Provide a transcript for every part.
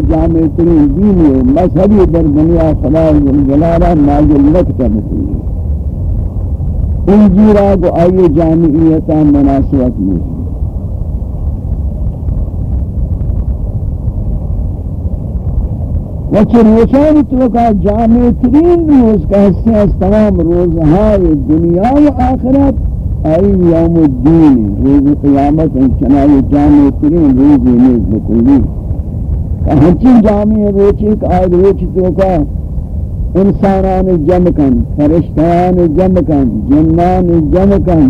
جامع ترین دین و مذہبی در دنیا خدا یعنی جلالہ نازل نکتا بکلی مطلب انجیرہ کو آئی جامعیتا مناسبت نہیں وچه روشانی تو کا جامع ترین روز کا حصہ از تمام روزهای دنیا و آخرت۔ ای یوم الدین، روز قیامت انچنائی جامع ترین روزی نیز مطلب بکلی ہنچین جامع روچی کہ آئی روچی تو کا انسانان جمع کن، فرشتان جمع کن، جنان جمع کن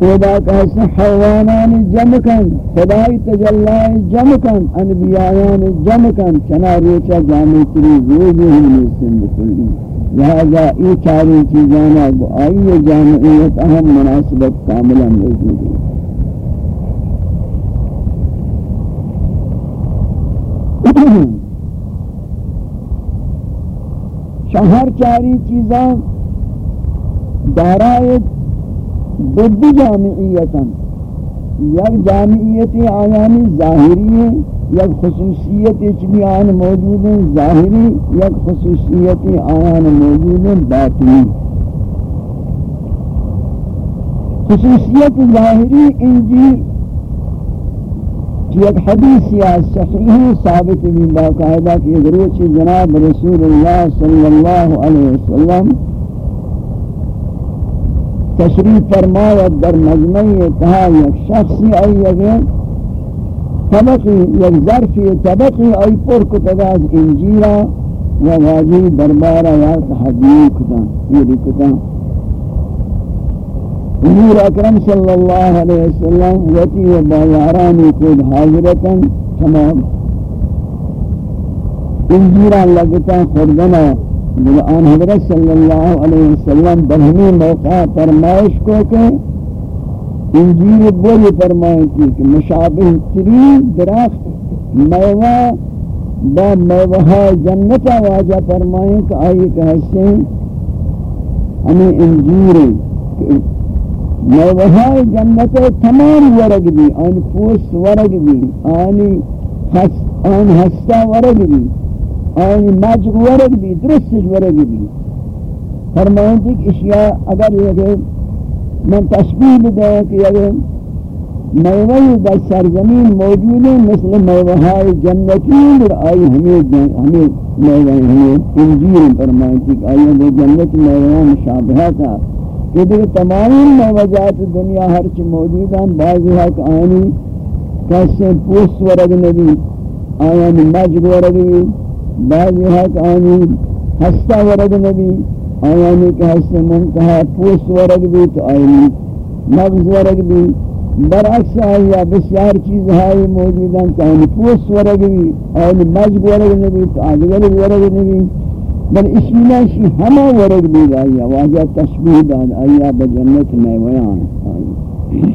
خدا کہتے ہیں حیوانان جمع کن، خدای تجلائے جمع کن انبیائیان جمع کن، چنا روچا جامع تری روزی ہم نیستن بکلی لہذا ای چاری چیزانا، آئی جامعیت اہم مناسبت کاملا موجود ہے۔ شہر چاری چیزاں دارائے ضد جامعیتا یک جامعیت آیانی ظاہری ہے یک خصوصیت اچبی آن موجود ہیں ظاہری، یک خصوصیت آیان موجود ہیں باطنی۔ خصوصیت ظاہری انجیل ایک حدیث یا صحیح ثابت بھی باقاعدہ کہ ضرورت جناب رسول اللہ صلی اللہ علیہ وسلم تشریف فرماید در مجمع کہا یک شخصی ای یک طبقی یک ظرفی طبقی ای پر کتگا از انجیرا و واجی دربارا یا تحدیل کتا یہ حضور اکرم صلی اللہ علیہ وسلم وتی و بایارانی کود حاضرتا تمام انجیران لگتا خردنا آن حضرت صلی اللہ علیہ وسلم برہمی موقع فرمائش کو کہ انجیل بولی فرمائیں کی کہ مشابہ ترین درخت میوہ با میوہ جنتا واجہ فرمائیں کہ آئی کہ حسین ہمیں انجیریں انجیر میوہ جنت تمام ورگ بھی آن پوس ورگ بھی آن ہستا ورگ بھی آنی مجر ورگ بھی درستش ورگ بھی فرمائیں تھی کہ اشیاء اگر یہ من تشبیح بدیں کہ اگر میوہی در سرزمین موجود ہیں مثل میوہائی جنتین اور آئی ہمیں ہمیں میوہی ہمیں انجیر فرمائیں تھی کہ آئی وہ جنت میوہاں مشابہت ہے کہ دیکھ تمام میوہجات دنیا ہر چی موجود ہیں، بعضی حق آنی کیسے پوست ورگ نبی آیانی مجر ورگ نبی بعضی حق آنی ہستا ورد نبی آیانی کہ ہستا منتہا پوس ورد بھی تو آئینی نبز ورد بھی، برعکس آیا بسیار چیز ہائی موجود ہیں کہ آنی پوس ورد بھی آنی مجب ورد نبی تو آدگر ورد نبی بل اشینا شی ہما ورد بھی آیا واجہ تشبیح داد آیا بجنت میں ویان آئی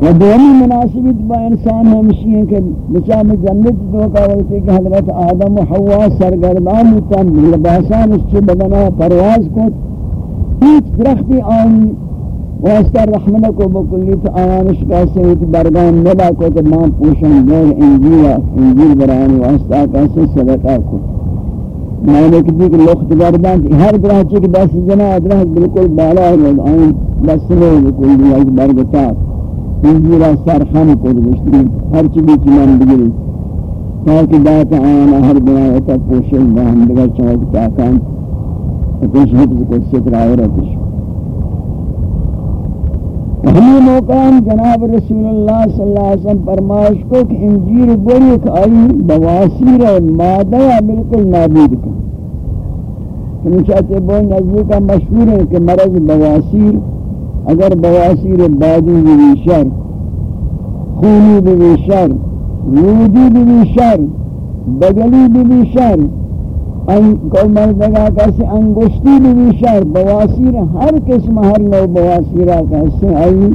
و دومی مناسبت با انسان ہمشی ہیں کہ بچہ میں جنت دو کا وقت کہ حضرت آدم و حوا سرگردان ہوتاں لباسان اس سے بدنا پرواز کو ایک درختی آنی واسطہ رحمنہ کو بکلی تو آیانش کیسے ہوتی برگان نبا کو تو ماں پوشن دور انجیل انجیل برانی واسطہ کیسے صدقہ کو۔ میں نے کہتی کہ لخت گردان ہر درہ چک دس جنہ درہ بالکل بالا ہے آئین بس لے بکل دیا برگتات انجیرا سرخم کو گشتری ہر چیزی چنان بگری تاکہ بات آنا ہر بنایتا پوشل باہم دیگر چوک تاکان اتش حفظ کو ستر آورتش ہمیں موقع جناب رسول اللہ صلی اللہ علیہ وسلم فرمائش کو کہ انجیر بریک آئی بواسیر مادہ بالکل نابود کا ہم چاہتے بوئی نزدیکہ مشہور ہے کہ مرض بواسیر، اگر بواسیر بادی بھی شر، خونی بھی شر رودی بھی شر، بگلی بھی شر کل مردگا کسی انگشتی بھی شر بواسیر ہر قسم ہر نو بواسیرہ کسی آئی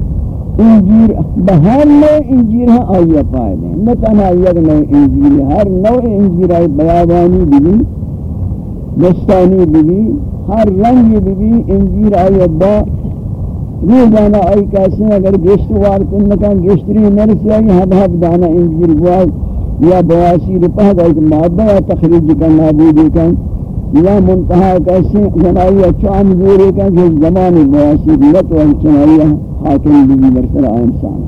انجیر بہر نو انجیر ہاں ہے آئی پائدے نتنا یک نو انجیر، ہر نو انجیر آئی بیابانی بھی دستانی بھی ہر رنگ بھی انجیر آئی با یہ جانا آئی کیسے اگر گشت وار وارتن لکن گشتری نرسی آئی حب حب دانا انجیر گواز یا بواسی رپہ دا ایک مادہ یا تخریج کن نابودی کن، یا منتحہ کیسے جنائی اچھا مزوری کن کہ زمان بواسی دیت و انچنائی حاکم بھی برسر انسان۔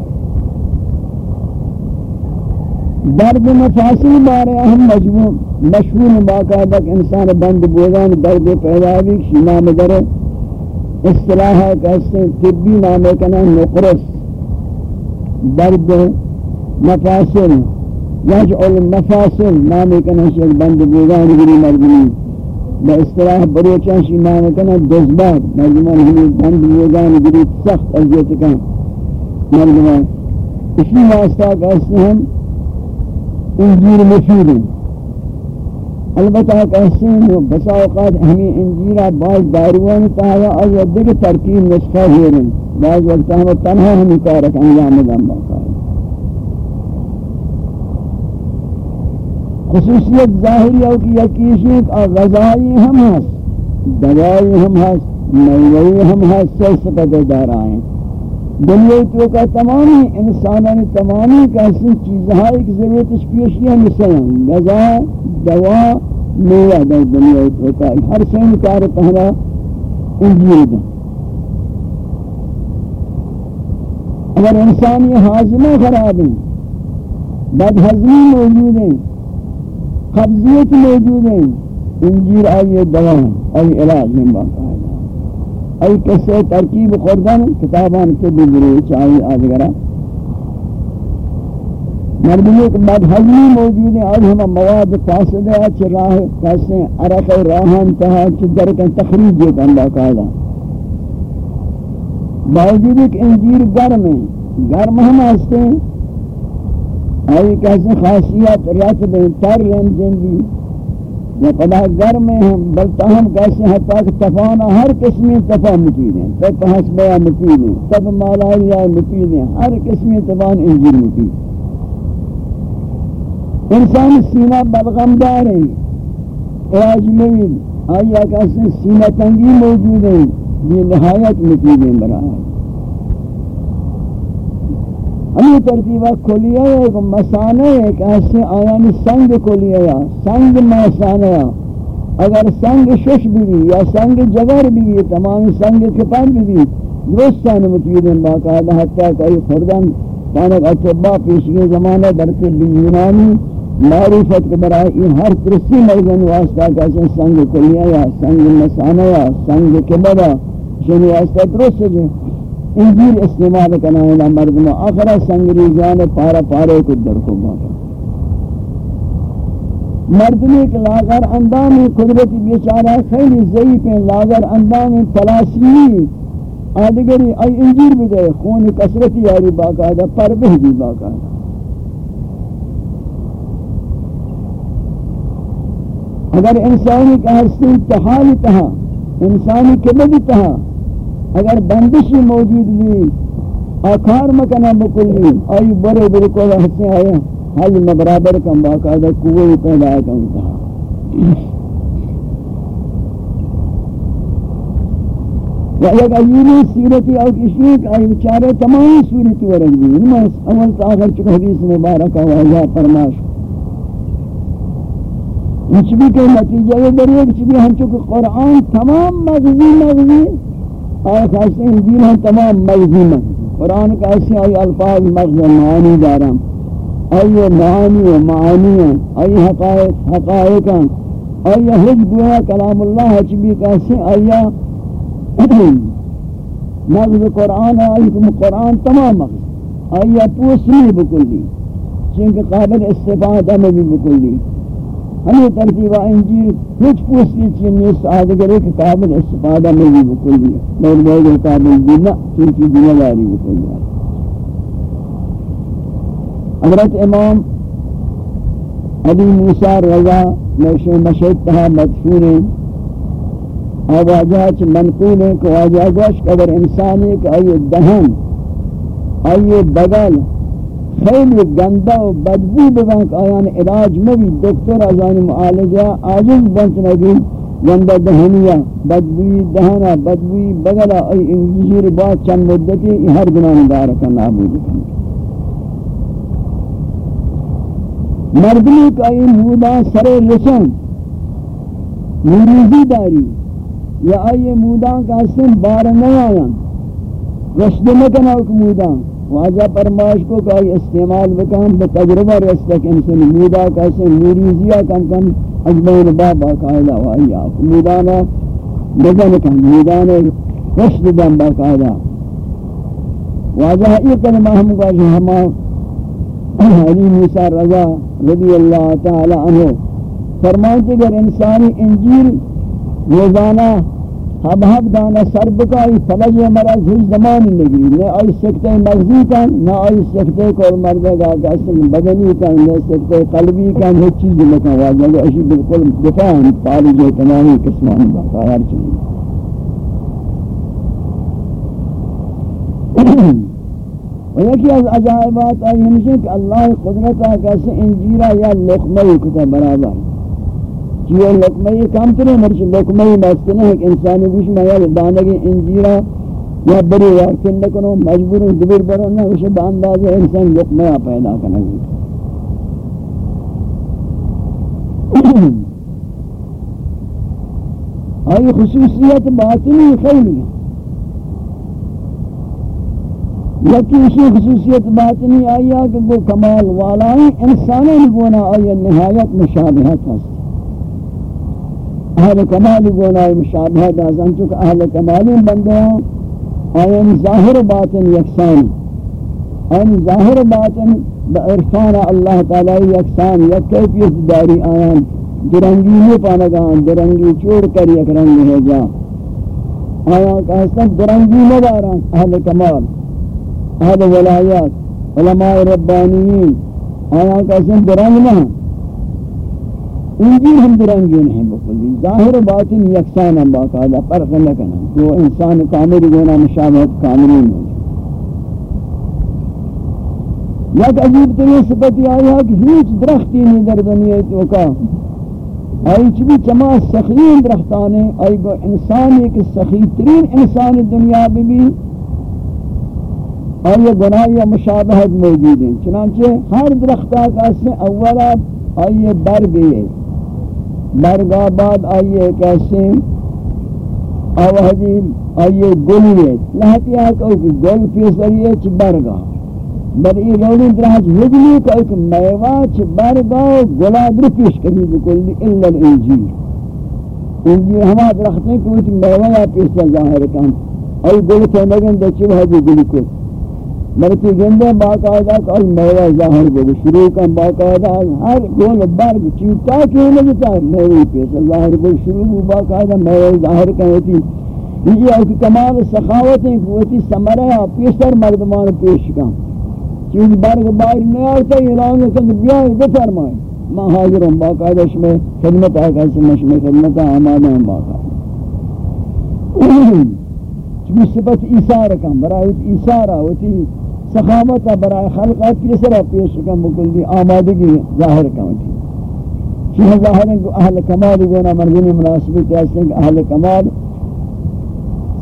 درد مفاصل بارے اہم مجموع مشہور باقاعدہ انسان بند بودان درد پیدا بھی شینا مدر اصطلاح ہے کہتے ہیں طبی نامے کا نام نقرس۔ درد مفاصل یجعل مفاصل نامے کا نام شیخ بند بودان گری مردمی با اصطلاح بروچانشی نامے کا نام دزبات مردمان ہمیں بند بودان گری سخت عزیت کا مردمان اسی واسطہ کہتے ہیں انجیر مفید ہیں البتہ کہتے ہیں بسا اوقات ہمیں انجیرہ بعض داروان تاہا آیا دیکھ ترکیب نسخہ ہو رہے بعض وقت ہم تنہا ہمیں کارک انجام دن باقا خصوصیت ظاہری ہو کہ یکیشی غذائی ہم ہست، دوائی ہم ہست، میوئی ہم ہست سے سپت دار آئیں دنیا تو کا تمامی انسانان تمامی کیسی چیزہاں ایک ضرورت اس پیشیاں مثلا غذا، دوا، میوہ در دنیا تو کا۔ ہر سین کار پہنا انجیل دا اگر انسانی حاضمہ خراب ہیں بد حضمی موجود ہیں قبضیت موجود ہیں۔ انجیر آئیے دوا آئی علاج ہیں باقا ہے۔ ای کسے ترکیب خوردن، کتابان کے بھی بگرے چاہیے آدھگرہ مردمی کے موجود ہیں اور ہم مواد فاسد ہے چھ راہ کیسے عرق راہن تہا، چھ درکن تخریج جیتا اللہ قائدہ باوجود ایک انجیر گرم ہے گرم ہم ہستے ہیں۔ آئی کیسے خاصیت رتب تر رم جندی یا پدا گر میں ہم بلتا ہم کیسے حتیٰ کہ تفانا ہر قسمی تفا مفید ہیں۔ تب حسبیا مفید ہیں تب مالائیہ مفید ہیں۔ ہر قسمی تفان انجیر مفید انسان سینہ بلغم دار ہیں علاج موید آیا کیسے سینہ تنگی موجود ہیں یہ نہایت مفید ہیں برای ہمیں ترتیبہ کلیہ ایک مسانہ ہے ایک ایسے آیانی سنگ کلیہ یا، سنگ مسانہ ہے اگر سنگ شش بھی یا سنگ جگر بھی بھی تمام سنگ کپان بھی بھی درستان مفید ہیں باقاعدہ حتیٰ کئی خردن کانک اطباء پیشگی زمانہ برتے بھی یونانی معروفت کے برائے این ہر ترسی مرزن واسطہ کیسے سنگ کلیہ یا، سنگ مسانہ یا، سنگ کبدا شنی واسطہ درست ہے انجیل استعمال کرنا ہے مردم آخرہ سنگری جان پارا پارے کو در کو باقا مردمی کے لاغر اندامی قدرتی بیچارہ خیلی ضعیف ہیں، لاغر اندامی پلاسیمی آدگری ای انجیر بھی دے خون کسرتی یاری باقاعدہ پر بھی بھی باقاعدہ۔ اگر انسانی کا حسن تحالی تہا، انسانی کے کبھی تہا اگر بندشی موجود بھی آکار مکنا بکلی آئی برے برے کو حسن آیا حل مبرابر کم باقاعدہ قوی پیدا کم کہا۔ و ایک ایلی سیرتی او کشیک آئی بچارے تمامی سورتی ورگ بھی انما اول تا آخر چکو حدیث مبارکہ واضح فرماش۔ انچ بھی کہ نتیجہ یہ در ایک چبی ہم چکو قرآن تمام مغزی مغزی آیا خاصے انجیل ہیں تمام مغزی میں قرآن کا ایسے آئی الفاظ مغز معانی دارم۔ آئی معانی و معانی ہیں۔ آئی حقائق حقائق ہیں۔ آئی حج گویا کلام اللہ چبی کیسے آیا مغز قرآن آئی قرآن تمام مغز۔ آیا پوسنی بکلی۔ چونکہ قابل استفادہ میں بھی بکلی۔ ہمیں ترتیبہ انجیل کچھ پوچھتی چیز نیست آدھگرے کہ قابل استفادہ میں بھی بکل دیا۔ لوگ بہت قابل دینا چونکی ذمہ داری بکل دیا۔ حضرت امام علی موسیٰ رضا میشو مشہد تہا مدفون ہیں۔ آواجہ چھ منقول ہیں کہ آواجہ گوشت اگر انسانی کہ آئیے دہن، آئیے بغل خیلی گندہ و بدبو ببنک آیان علاج مبی دکتر ازانی معالجہ آجز بنت نگی گندہ دہنیا بدبوی دہنا بدبوی بگلا ای انجیر بات چند مدتی ہر گناہ دارکا نابود کرنے مردمی کا این مودا سر رسن مریضی داری. یا آئی مودا کا سن بار نیایا رشد مکن اوک مودا واجہ پرماش کو کئی استعمال بکن بتجربہ رستک انسان مودا کا سن مریضیہ کم کم اجبین بابا قائدہ وائی آپ مودانا بزن کن مودانا رشد دن با قائدہ واجہ ای کلمہ ہم کو جو ہما علی موسیٰ رضا رضی اللہ تعالی عنہ فرمائے کہ انسانی انجیل روزانہ ہم حق دانا سر بکائی فلج مرض ہیچ زمانی لگی نہ آئی سکتے مغزی کن، نہ آئی سکتے کول مردے گا کہ بدنی کن، نہ سکتے قلبی کن ہیچ چیز لکن واجہ کہ اشی بالکل دفاع ہم تعالی جو تمامی قسمان باقا ہر چیز۔ و یکی از عجائبات آئی ہمشہ کہ اللہ قدرت آکا سے انجیرہ یا لقمہ کتا برابر۔ چیئے لکمئی کام کرے مرش مرچ لکمئی مستنے ہیں کہ انسانی گوش میں یا دانگی انجیرہ یا بری وارکن لکنو مجبور دبیر برو نہ اسے بانداز انسان لکمئی پیدا کرنے گی آئی خصوصیت باطنی خیلی ہے۔ یکی اسی خصوصیت باطنی آئی ہے کہ وہ کمال والا والائی انسانی گونا آئی نہایت مشابہت ہست اہل کمالی گونائی مشابہت ازن چونکہ اہل کمالی بندے ہیں۔ آئین ظاہر باطن یکسان آئین ظاہر باطن بعرفان اللہ تعالی یکسان یک کیفیت داری آیان، درنگی نہیں پانگان، درنگی چوڑ کر یک رنگ ہے جا۔ آیان کہستن درنگی نداران اہل کمال، اہل ولایات، علماء ربانیین آیان کہستن درنگ نہ انجیل ہم درنگی نہیں بکلی جی۔ ظاہر و باطن یکسان ہم باقاعدہ فرق نہ کرنا تو انسان کامل گونا مشابہت کاملی نہیں۔ یک عجیب ترین صفتی آئی ہے کہ ہیچ درختی نہیں در دنیا تو کا آئی چبی چما سخیین درختانے آئی گو انسان ایک سخی ترین انسان دنیا بھی بھی۔ اور یہ گناہ یا مشابہت موجود ہیں۔ چنانچہ ہر درختہ کا اس سے اولا آئیے برگ یہ مرگا بعد آئیے کیسے آوازی آئیے گلیے لہتی ہے کہ گل پیسریے چھ برگا۔ بر ای رونی درہج ہجلی کہ ایک میوہ چھ برگا گلا در پیش کنی بکلی اللہ الانجیر انجیر ہما درختیں کہ وہ میوہ یا پیسر ظاہر کن۔ ای گل تو نگن دے چھ بھاجی گلی کو۔ مرتی گندے باقاعدہ کوئی میوہ ظاہر کو شروع کا باقاعدہ ہر گول برگ چیتا کیوں نہیں جتا میوہ پیس ظاہر کو شروع کو باقاعدہ میوہ ظاہر کا ہوتی یہ ایک کمال سخاوت ہے کہ ہوتی سمرہ پیسر مردمان پیش کا چیز برگ باہر نہیں آتا، یہ اعلان کن بیائی بفرمائیں۔ میں حاضر ہوں باقاعدہ اس میں خدمت آئے کیسے میں خدمت آمادہ ہوں باقاعدہ۔ چمی صفت ایسار کم برای ایسارہ ہوتی سخاوت برای خلقات کی سرا پیش کم بکلی آمادگی ظاہر کم تھی چیہ ظاہر ہے کہ اہل کمال گونا مرگنی مناسبت ایسے ہیں کہ اہل کمال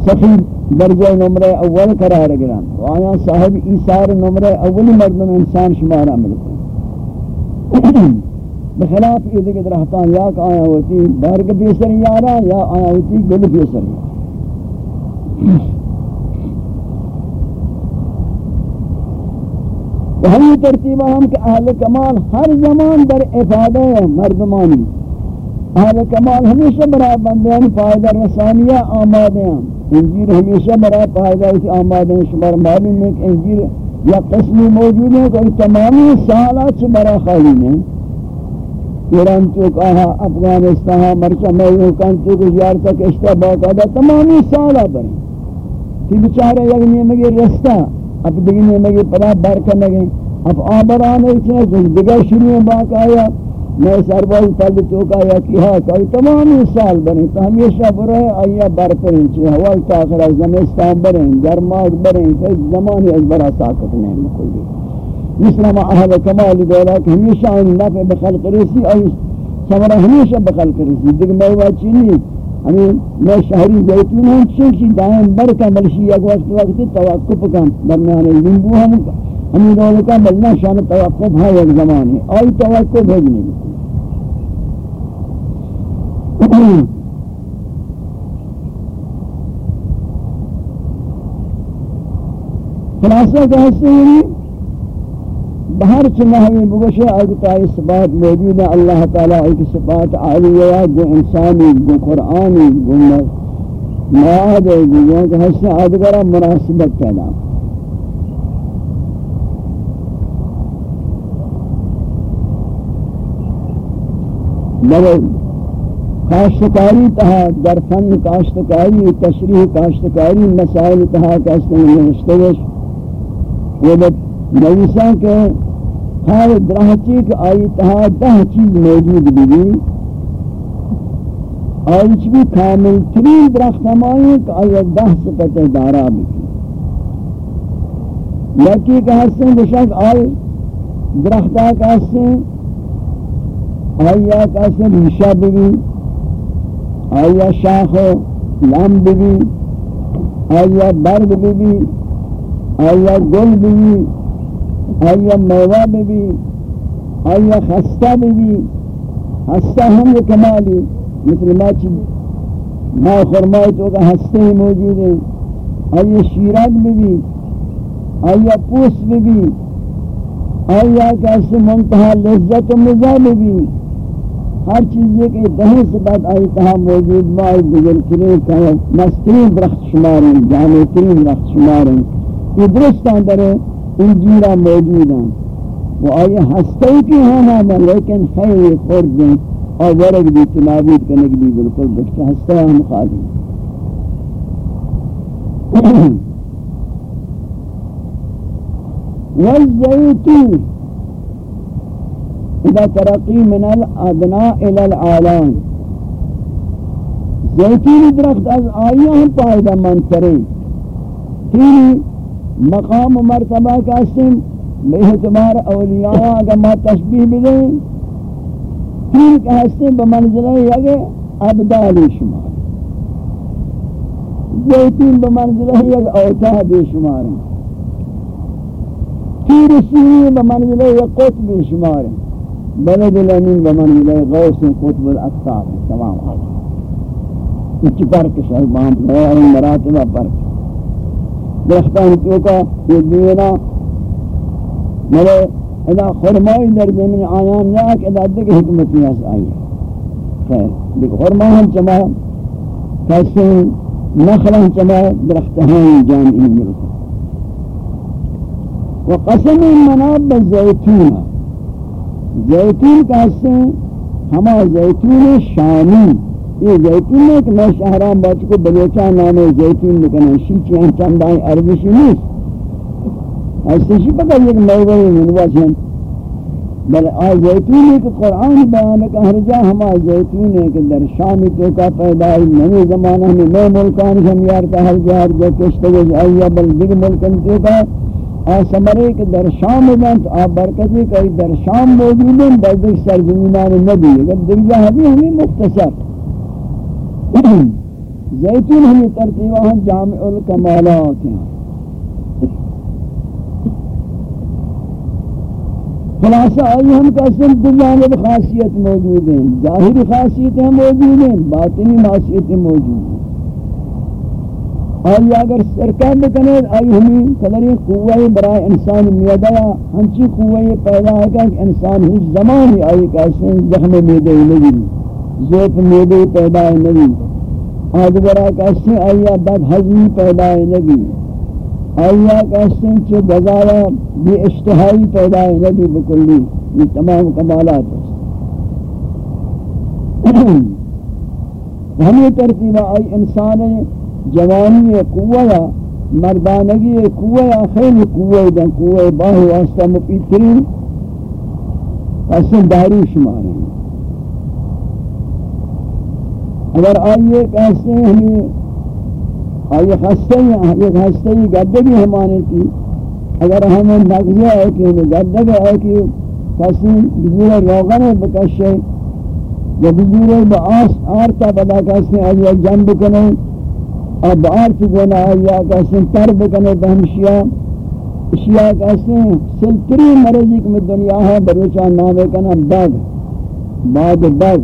سخی درجہ نمرہ اول قرار گران تو آیا صاحب ایسار نمرہ اولی مردم انسان شمارا ملکو بخلاف یہ دیکھ رہتان یا کہ آیا ہوتی برگ پیسر یارا یا آیا ہوتی گل پیسر یارا وہی ترتیبہ ہم کہ اہل کمال ہر زمان در افادہ مردمانی اہل کمال ہمیشہ برای بندیان فائدہ رسانیہ آمادے ہیں انجیر ہمیشہ برای فائدہ اسی آمادے ہیں شمار معلوم ہے کہ انجیر یا قسمی موجود ہے کہ تمامی سالات سے برای خالی ہیں ایران تو کہا افغانستان مرچہ میں کان تو زیارتہ کہ اشتہ باقاعدہ تمامی سالہ بریں تی بچارے یک نیمگی رستہ اب دیگی نیمگی پدا برکن لگیں اب آبران ایچنے کچھ دیگر شروع باق آیا۔ میں سرباز تل توکا یا کی ہاں کوئی تمامی سال بنیں تو ہمیشہ برے آیا بر پریں چھے حوال تاخر از زمستان بریں گرماغ بریں کہ زمانی از برا طاقت نہیں مکلی مثل ما اہل کمال دولا کہ ہمیشہ ان نفع بخلق رسی آئی سمرہ ہمیشہ بخل کر رسی۔ دیکھ میں واچی نہیں ہمیں میں شہری زیتون ہوں چنشی دائم برکا ملشی یک وقت وقتی توقف کم درمیان لنبو ہم ہمیں دولکا ملنا شان توقف ہے، ایک زمانی آئی توقف بھیجنے خلاصہ کہتے ہیں بہر چنہوی بگوشے اگتا صفات موجود ہے اللہ تعالیٰ ایک صفات عالیہ گو انسانی گو قرآنی گو مواد ہے گو کہ حسن آدگرہ مناسبت پیدا۔ مگر کاشتکاری تہا، در فن کاشتکاری، تشریح کاشتکاری، مسائل تہا کاشتکاری نوشتگش وہ نویسان کے ہر درہچی کہ آئی تہا دہ چیز موجود بھی آئیچ بھی کامل ترین درخت ہمائی کہ آئی دہ سپت دارا بھی لیکی کہ حسن بشک آئی درختہ کا حسن آئی کا حسن ریشہ بھی آیا شاخ لام بھی آیا برگ بھی آیا گل بھی آیا میوہ بھی آیا خستہ بھی خستہ ہم یہ کمالی، مثل ما چی ما خرمائی تو کا ہستے ہی موجود ہیں۔ آیا شیرک بھی آیا پوس بھی آیا کیسے منتحہ لذت و مزہ بھی ہر چیز یہ کہ دہن سے بعد آئی تہا موجود مائی دیگر کریں کہ مسترین درخت شمار ہیں ترین درخت شمار یہ درست اندر انجیرہ موجود ہیں وہ آئے ہستے کی ہیں نام لیکن ہے یہ خورد ہیں اور ورگ بھی تنابید کرنے کے بھی بالکل بچہ ہستے ہم خالی والزيتون إذا ترقي من الأدنى إلى العالم. زيتون درخت از آيهم فائدة من ترين تيري مقام و مرتبہ کا اسم بے اعتبار اولیاء اگر ما تشبیح بدیں تیر کا اسم بمنزلہ یگے ابدال شمار. زیتون بمنزلہ یک اوتاد شمار. تیر سینی بمنزلہ یک قطب شمار. بلد الامین بمن ملے غوث قطب الاقصار. تمام. حال اچھ پرک شاید بہم مراتبہ پرک درختان کیوں کا یہ دینا ملے ادا خرمائی در زمین آیان نیاک ادا دیکھ حکمتی اس آئی ہے۔ خیر، دیکھ خرمائی ہم چما کیسے نخلا ہم چما درختہان جامعی ملکا وقسم مناب الزیتونہ زیتون کہتے ہیں ہما زیتون شامی۔ یہ زیتون ہے کہ میں شہران بات کو بلوچان نام زیتون لکنے شیچی ہیں چندائیں عربشی نیست. ایسے شی پکا یک موضوعی منواز ہیں. بل آ زیتون ہے کہ قرآن بیان کا ہر جا ہما زیتون ہے کہ در شامی تو پیدای نمی زمانہ میں نئے ملکان ہم یارتا ہر جا ہر جا کشتگز آئیا بل دیگ ملکن تو کا آسمرے کہ در شام بنت آپ برکتی کہ در شام موجود ہیں بلدک سرزمینان نبی اگر درجہ حبی ہمیں مختصر زیتون ہمیں ترتیبہ ہم جامع الکمالات ہیں۔ خلاصہ آئی ہم قسم دو جانب خاصیت موجود ہیں، ظاہری خاصیتیں موجود ہیں، باطنی خاصیتیں موجود ہیں۔ آئی اگر سرکار بکنے، آئی ہمیں قدری قوہ برای انسان میدیا ہنچی قوہ پیدا ہے کہ انسان ہی زمانی آئی کیسے زخم میدے نبی زوت میدے پیدا ہے نبی۔ آدھگرہ کیسے آئی بد حضمی پیدا ہے نبی۔ آئی کیسے چھے بزارہ بھی اشتہائی پیدا نبی بکلی۔ یہ تمام کمالات ہمیں ترتیبہ آئی انسان جوانی قوہ مردانگی قوہ خیلی قوہ دن قوہ باہ واسطہ مفید ترین۔ اصل داری شمار ہیں اگر آئیے کیسے ہمیں، آئیے خستے ہیں ایک خستے ہی گدے بھی ہمانے تھی اگر ہمیں نقضہ ہے کہ ہمیں گدے بھی ہے کہ کسی بزیر روغن بکشے، یا بزور با آس آرتا بدا کسی آیا جنب کنے اب آرتی گونا آیا کسی تر بکنے بہمشیا اشیاء کسی سلطری مرضی کمی دنیا ہاں ہے بروچان نامے کنا بگ بعد بگ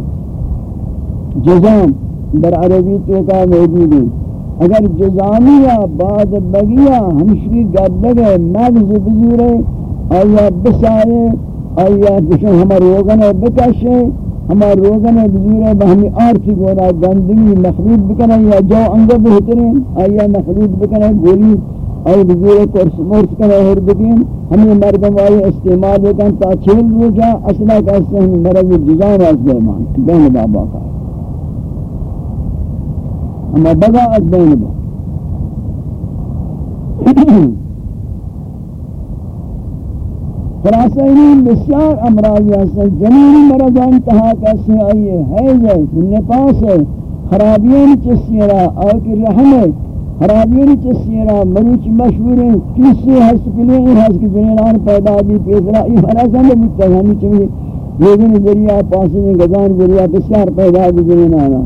جزام در عربی تو کا موجود ہے اگر جزامی یا بعد بگیا ہمشی گردگ ہے مغز بزور ہے آیا بسائے، آیا بشن ہمارا روگن ہے بکشے ہمارا روگن ہے بزور ہے بہمی آرچی گونا گندگی مخلوط بکنے یا جو انگا بہترین آیا مخلوط بکنے گولی آئی بزور کرس مرس کنے ہر بکین ہمیں مردم آئی استعمال بکن تا چھل رو جا اصلا کہتے ہیں مرض جزان از دیمان بین بابا کا۔ اما بگا از بین با خلاصہ انہیں بسیار امراضی ہیں جنینی مرضان تہا کسی آئیے حیض ہے نپاس ہے، خرابیان چسیرہ آکی رحم ہے، خرابیان چسیرہ مروچ مشہور ہیں، کسی حس کلی ہیں، حس کی جنینان پیدا بھی پیسرہ یہ مرضان میں بکتا ہے ہمیں چاہیے یہ دن ذریعہ پاسنی گزان ذریعہ بسیار پیدا بھی جنینانا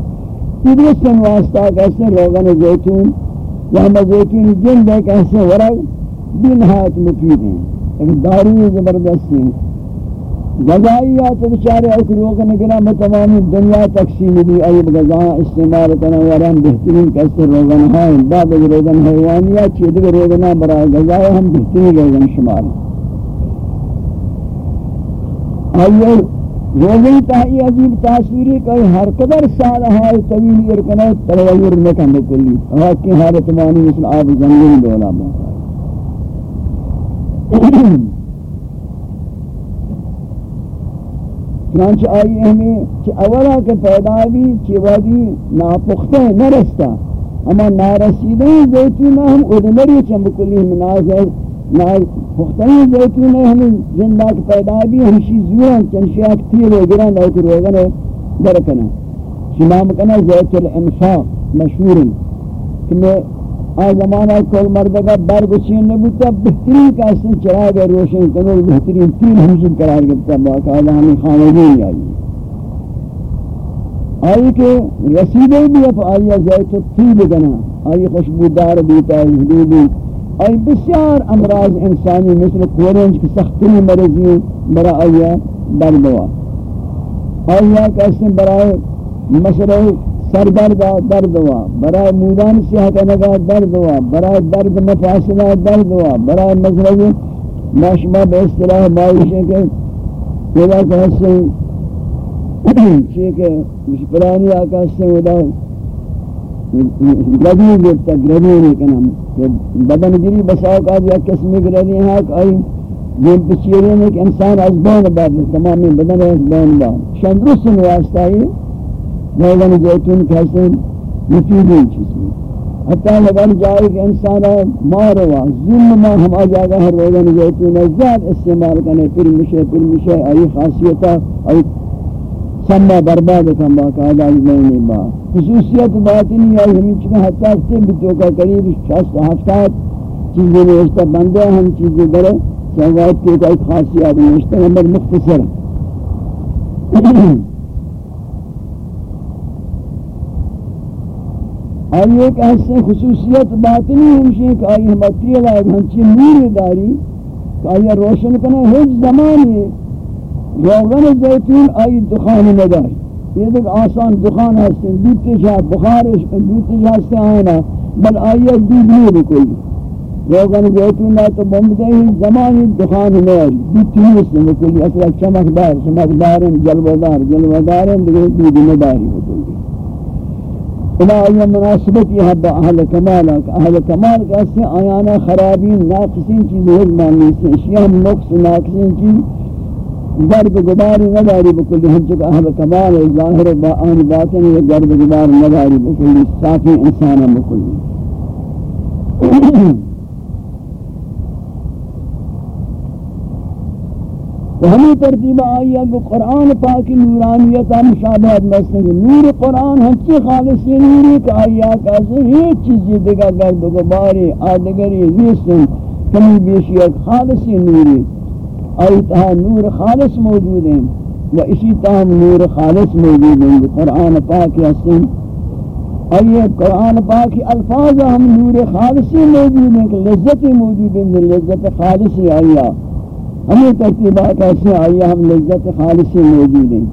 تدرسن واسطہ کیسے روغن زیتون یا زیتون جلد ہے کیسے ورگ بھی نہایت مفید ہیں۔ ایک داری زبردستی غذائیات بچارے ایک لوگ نگرہ میں تمامی دنیا تقسیم دی۔ ایب غذا استعمال کرنا ورہم بہترین کیسے روگن ہیں۔ بعد روگن حیوانیات چیز روگن برای غذائے ہم بہترین روگن شمار آئیے روگن تاہی عجیب تاثیری کہ ہر قدر سال ہائی طویل ارکنے تلویر نکن کلی آقی حالت مانی مثل آب زنگل دولا موقع چنانچہ آئی ہمیں چی اولا کے پیدا بھی چی وادی ناپختے نرستا۔ اما نارسیدہ زیتون ہم ادمری چمکلی مناظر ہم نازر پختنی زیتون ہمیں زندہ کے پیدا بھی ہمشی زوران چنشی اکتیر وگران اوکر وگران درکنا۔ شمام کنا زیت الانفاق مشہوری کہ میں آ زمانہ کل مردگا برگ چین نبوتا بہترین کا اس نے چراغ روشن کنو بہترین تین ہمشن قرار گفتا باقاعدہ ہمیں خانگی آئی۔ آئی کہ رسیدے بھی اب آئی زیت الطیب کنا آئی خوشبودار بیتا ہے حدودی آئی بسیار امراض انسانی مثل کورنج کی سختری مرضی برا آئی بردوا آئی کہ اس نے برای مسئلہ سر درد درد ہوا برائے مودان صحت نگاہ درد ہوا برائے درد مفاصلہ درد ہوا برائے مذہب ماشمہ بے اصطلاح معیشے کے خدا کہ حسن چیک ہے پرانی آقا سے ودا گربی گفتا گربی نہیں کنا۔ بدن گری بساوک آج یا قسمی گربی ہیں؟ کہ آئی۔ جن پچیرے میں کہ انسان از بین بعد تمامی بدن از بین بعد شندرس واسطہ ہی روغن زیتون کیسے مفید ہے چیز میں۔ حتی اگر جائے کہ انسانا مار ہوا ظلم ما ہم آجاگا ہر روغن زیتون زیاد استعمال کرنے پھر مشے پھر مشے آئی خاصیتا، آئی سمہ برباد کن باقاعدہ از میں با خصوصیت باطنی آئی ہمیں چکا حتی ہفتے بتو کا قریب شخص ہفتات چیزیں نوشتہ بندے ہم چیزیں درے سہوات کے ایک خاصیت نوشتہ نمبر مختصر. اور یہ ایک ایسے خصوصیت باطنی ہمشی کہ آئی ہمتی ہے ہنچی نور داری کہ آئی روشن کنے ہج زمانی روغن زیتون آئی دخان نداری یہ دیکھ آسان دخان ہستے ہیں دوتی جا بخارش دوتی جا سے آئینا بل آئی دود نہیں بکل روغن زیتون لا تو بمدے ہی زمانی دخان ندار نداری دوتی ہستے بکل اصلا چمکدار چمکدار جلودار جلودار دیکھ دود نداری بکل الہ آیا مناسبت یہ با اہل کمال اہل کمال کا اس سے آیانا خرابین، ناقصین چیز ہے سے اشیاء ہم نقص، ناقصین چیز. گرد گباری نداری بکلی ہم چکا اہل کمال ظاہر با آن باطن یہ گرد گبار نداری بکلی صافی انسانا بکلی۔ تو ہمیں ترتیب آئی ہے کہ قرآن پاکی نورانیتا مشابہت مسئلہ نور قرآن ہنچی خالصی نوری کہ آئی آکا سے ایک چیزی دیگا گرد و گباری آدگری نیستن کمی بیشی ایک خالصی نوری۔ آئی تہا نور خالص موجود ہیں و اسی تاہم نور خالص موجود ہیں قرآن پاک یاسین آئیے قرآن پاک الفاظ ہم نور خالصی موجود ہیں کہ لذت موجود ہیں لذت خالصی آئیہ ہمیں ترتیبات ایسے آئیہ ہم لذت خالصی موجود ہیں۔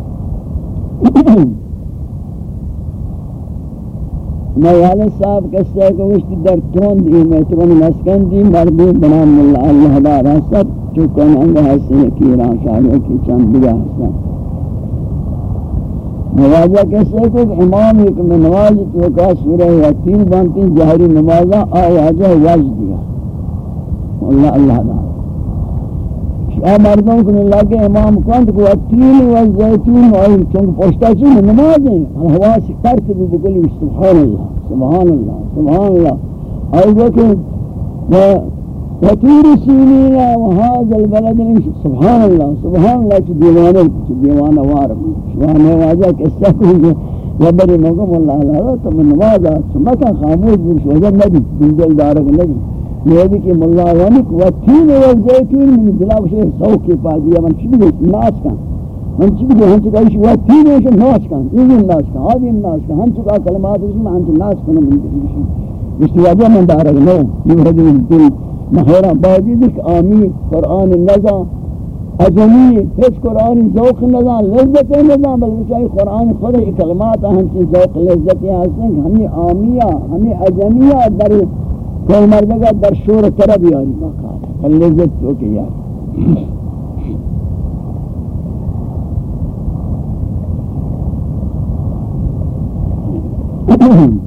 میں والد صاحب کہتے ہیں کہ اس کی در تون دی میں تون مسکن دی مردی بنام اللہ اللہ دارا سب چکن انگا حسن کی ران شاہدہ کی چند دیا حسن۔ نوازہ کیسے کہ امام، ایک میں نواز تو سورہ یا بانتی جہری نمازہ آوازہ واج دیا۔ اللہ اللہ دا۔ شاہ مردوں کو اللہ کے امام کانت کو اتین و زیتون و چونکہ پوشتا چین نمازیں۔ ہوا سے کرتے بھی بکلی، سبحان اللہ سبحان اللہ سبحان اللہ۔ اور وہ کہ وطور سینین وهذا البلد سبحان اللہ سبحان اللہ، چی دیوانے، چی دیوانا وارم شوانے واجہ کسا کوئی وبری مقام اللہ علیہ تو من نمازا سمکا خاموش برش وجہ نبی دل دارک نبی۔ یہ کہ ملا ونک وطین وزیتون من دلاو شیخ سوکی پا دیا من چی بگو؟ ناس کن. من چی بگو؟ ہنچو کایش وطین وشن ناس کن. ایزن ناس کن. آدیم ناس کن. ہنچو کا کلمات رسم ہنچو ناس کن من دل اشتی وجہ من دارک نو. یہ رجل دل مہرہ باوجود کہ آمی قرآن نظام اجمی. ہیچ قرآن ذوق نظام لذت نظام بلکہ چاہی قرآن خود ایک کلمات ہم چیز ذوق لذتی حسن ہمیں آمیہ، ہمیں اجمیہ در کوئی مردگا در شور طرب یاری باقا لذت تو کہ یاری Mm-hmm.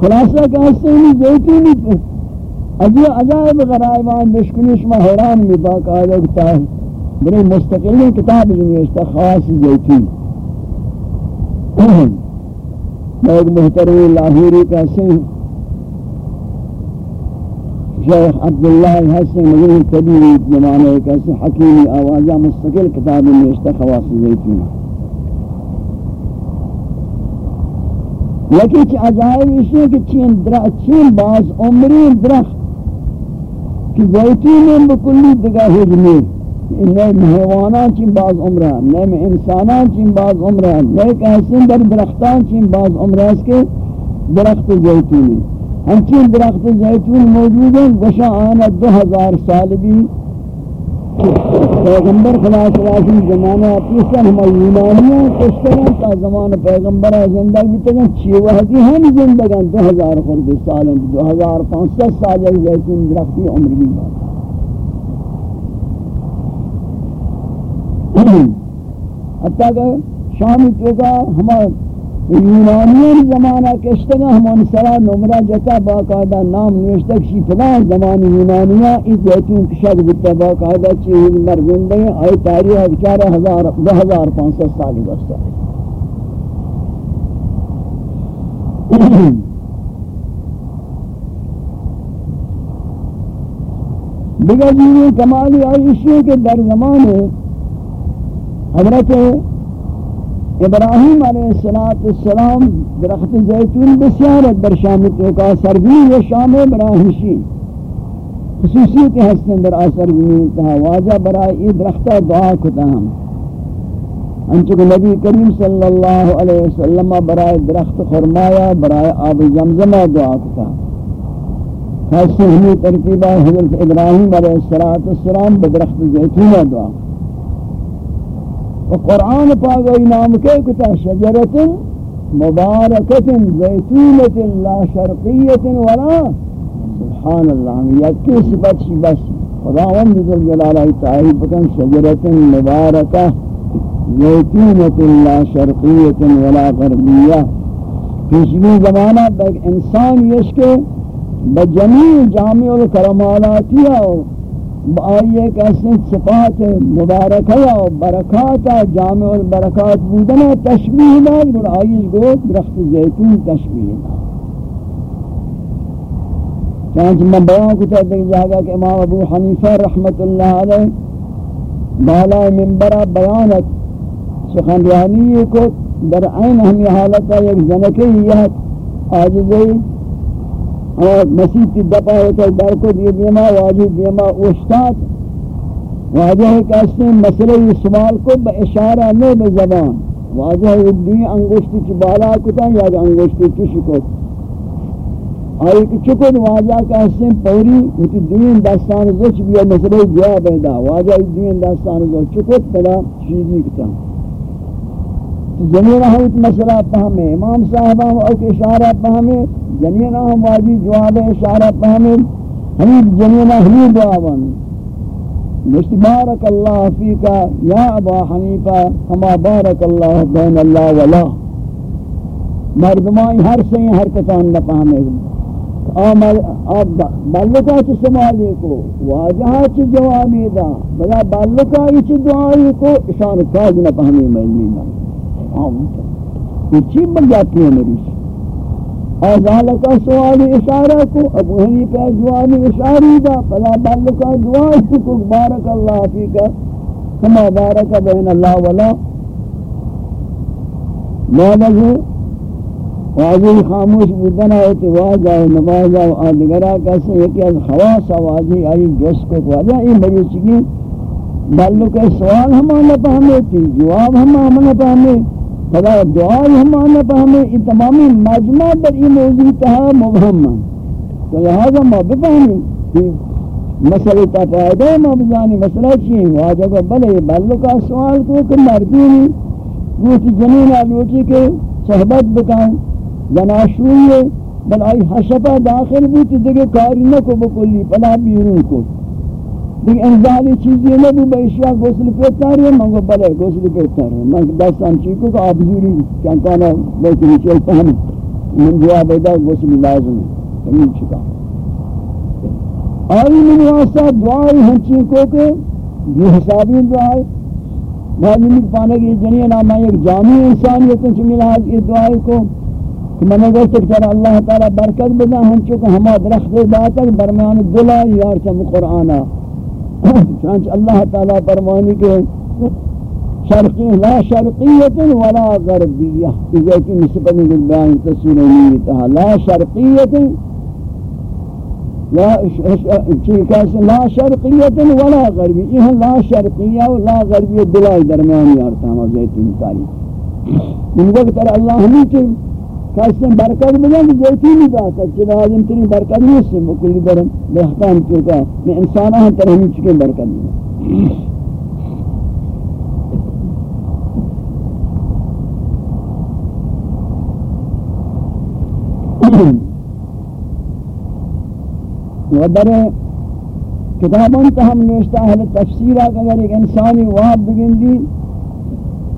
خلاصہ کہ اس سے نہیں زیتونی پر اجی عجائب غرائبان مشکنش میں حیران میں باقاعدہ کتا ہے بڑی مستقلی کتاب جنیشتا خاص زیتون میں ایک محترم لاہوری کا سن شیخ عبداللہ الحسن مجھے طبیعی زمانے کا سن حکیمی آوازہ مستقل کتاب جنیشتا خواص زیتون۔ یکی چی عجائب اس اسی کہ چین درخت، چین باز عمرین درخت، کہ زیتون بکلی دگا حجمی نئے حیوانان چین باز عمران نئے انسانان چین باز عمران نئے کہ در درختان چین باز عمران اس کے درخت زیتونی۔ ہم چین درخت زیتون موجود ہیں گوشا آنا دو ہزار سال بھی پیغمبر خدا صلی زمانہ پیسن ہم یونانیاں کشتران تا زمان پیغمبر زندہ بیتگن چی وحدی ہم زندگان دو ہزار خورد سالن دو ہزار پانسہ سال ایک زیتون درختی عمر بھی بات حتیٰ کہ شامی توگا ہمارے یونانیان زمانہ کشتگا ہمان سرا نمرہ جتا باقاعدہ نام نوشتک شی فلان زمان یونانیاں اس زیتون کشک بتا باقاعدہ چیز مرزندے ہیں آئی تاریخ بچارہ ہزار دو ہزار پانچ سالی بستا دیگر جیوی کمالی آئی اسی کے در زمان حضرت ابراہیم علیہ السلام السلام درخت زیتون بسیارت در شام توکا سرگین و شام ابراہیشی خصوصیت ہستن در آسر زمین تہا واجہ برای درختہ دعا کتا ہم. انچکہ نبی کریم صلی اللہ علیہ وسلم برای درخت خرمایا برای آب زمزمہ دعا کتا. خاصی ہمیں ترتیبہ حضرت ابراہیم علیہ السلام بدرخت زیتونہ دعا کتا قرآن پاک نام کے کتا شجرت مبارکت زیتونت لا شرقیت ولا، سبحان اللہ، ہم یکی صفت شی بس خداوند ذل جلالہ تعریف بکن شجرت مبارکہ زیتونت لا شرقیت ولا غربیہ۔ پیشگی زمانہ بیک انسان یشکے بجمیع جامع الکرمالاتیہ بآئیے کسی صفات مبارکہ و برکات جامع البرکات بودن تشبیح دار اور آئیش گو درخت زیتون تشبیح دار چانچہ میں بیان کو تحت دیکھ جاگا کہ امام ابو حنیفہ رحمت اللہ علیہ بالا منبرہ بیانت، سخن رہنی کو در عین ہمی حالتا یک زنکی یہت آجزی اور مسیح کی دپا ہوتا ہے در کو دیے دیما، واجی دیما اوشتات واجہ ہے کہ اس نے مسئلہ سوال کو با اشارہ نہیں با زبان۔ واجہ ہے دی انگوشتی چی بالا کتا یا انگوشتی چی شکت آئی کہ چکت واجہ کا اس پوری ہوتی دین دستان زوچ بیا مسئلہ جواب ہے دا۔ واجہ دین دستان زوچ چکت پدا چیزی کتا جنین ہم مسئلہ پہمیں امام صاحبہ اوک اشارہ پہمیں جنین ہم واجی جواب اشارہ پہمیں ہمیں جنین ہمیں دعا مشت بارک اللہ فیکا یا ابا حنیفہ ہما بارک اللہ بین اللہ ولا۔ مردمائی ہر سے ہر کتان نہ حرکتان نپاہمے آب بلکا چی سمالی کو واجہا چی جوابی دا۔ بلا بلکا چی دعائی کو اشان کاج نپاہمی مجلی میں آمتا یہ چی بگاتی ہے میری سے ازال کا سوال اشارہ کو، ابو حنیفہ جواب اشاری دا، فلا بل کا دعا کو بارک اللہ فیک، کما بارک بین اللہ ولا. مالہ واجی خاموش بودنا ہے تو واجہ نماز و آدگرہ کیسے ہے کہ از خواص واجی آئی، جس کو واجہ یہ مریض چکی بلو کے سوال ہمارا پہمے تھی جواب ہمارا پہمے خدا دعائی ہم آنا پہ ہمیں یہ تمامی مجمع در یہ موضوع تہا مبہم تو لہذا ما بفہمی کہ مسئلہ تا فائدہ ما بجانی مسئلہ چیئے واجہ کو بلے بلو کا سوال کو کہ مردی مردینی روٹی جنین آلوٹی کے صحبت بکائیں جناشوئی بل آئی حشفہ داخل بوتی، دیکھے کاری نہ کو بکلی پلا بیرون کو۔ دیکھ انزالی چیزی نبی با اشیاء گوسل پیتا رہی ہے منگو بلے گوسل پیتا رہی ہے من دستان چیکو کہ آپ زوری چانکانا بیتی نیچے پہنی من جواب ایدہ گوسل لازم ہے کمین چکا آئی من واسطہ دعائی ہنچین کو کہ یہ حسابی دعائی بعد من پانے کی جنیہ نامہ ایک جامعی انسانیت سے ملا ہے اس دعائی کو. کہ میں نے گوشت کہ اللہ تعالی برکت بدا ہم چکا ہما درخت داتا برمیان دلہ یارچم قرآنہ چانچ اللہ تعالیٰ فرمانی کے شرقی لا شرقیت ولا غربیہ اذا کی نسبت میں بیان تصویر نہیں تھا۔ لا شرقیت، لا لا شرقیت ولا غربی، یہ لا شرقیہ و لا غربیہ دلائی درمیانی یارتا ہم زیتون تاریخ ان وقت اللہ ہمیں کہ کسی برکت بگن زیتونی باتا چلا آدم تری برکت نیست بکلی درم بحقان چوکا. میں انسان آہن تر ہمیں چکے برکت بگن و در کتابان تا ہم نوشتا ہے تفسیرہ اگر ایک انسانی وہاں بگن دی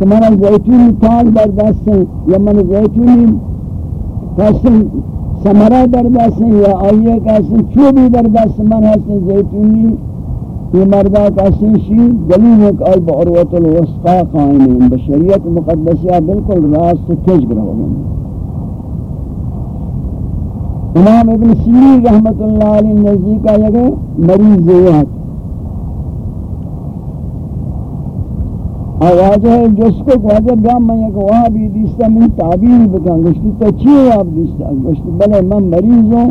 من زیتونی تاگ در دست یا من زیتونی کسی سمرہ در دست یا آئیے کسی چوبی در دست من حسن زیتونی یہ مردہ کسی شی دلیل ایک آئی بعروت الوسطہ قائمین بشریت مقدسیہ بالکل راست تیج گرہو گئے امام ابن سیری رحمت اللہ علیہ نزدیکہ یہ مریض زیاد۔ ہاں، آواز ہے، جس کو واجہ بیا، میں ایک وہاں بھی دیستا، من تعبیر بکن، گشتی تو چیئے آپ دیستا؟ گشتی، بلے من مریض ہوں۔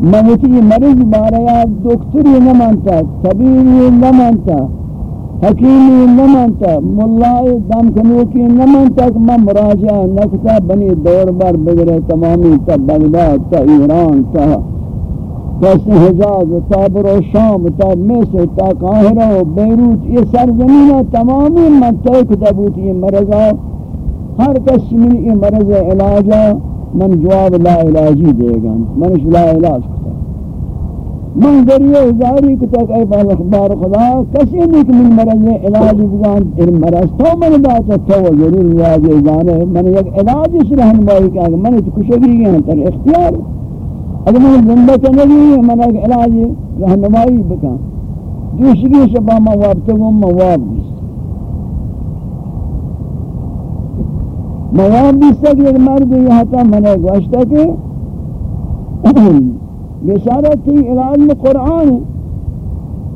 میں ہوتی یہ مریض بارے یا دکتری نہ مانتا طبیبی نہ مانتا حکیمی نہ مانتا ملائی دم کنوکی نہ مانتا کہ میں مراجعہ نکتا، بنی دور بار بگرے تمامی تا بغداد، تا ایران، تا کسی حجاز تا برو شام تا مصر تا قاہرہ و بیروت، یہ سرزمین تمامی منطقہ کتبوت یہ مرضا، ہر کسی من یہ مرض علاجا، من جواب لا علاجی دے گا منش لا علاج کتا۔ من ذریعہ ازاری کتا کہ اے اخبار خدا، کسی نہیں کہ من مرض علاج بگان، ان مرض تو من باتا تو ضرور علاج ازانے من یک علاج اس رہنمائی کہ من تو کشگی گئے ہیں، تر اختیار۔ اگر میں زندہ تو نہیں ہے میں نے علاج رہنمائی بکا۔ دوسری شبہ مواب تو وہ مواب۔ بیست مواب بیست کہ ایک مرد یہاں تا میں نے گوشتا کہ بشارت تھی علاج میں قرآن۔ ہے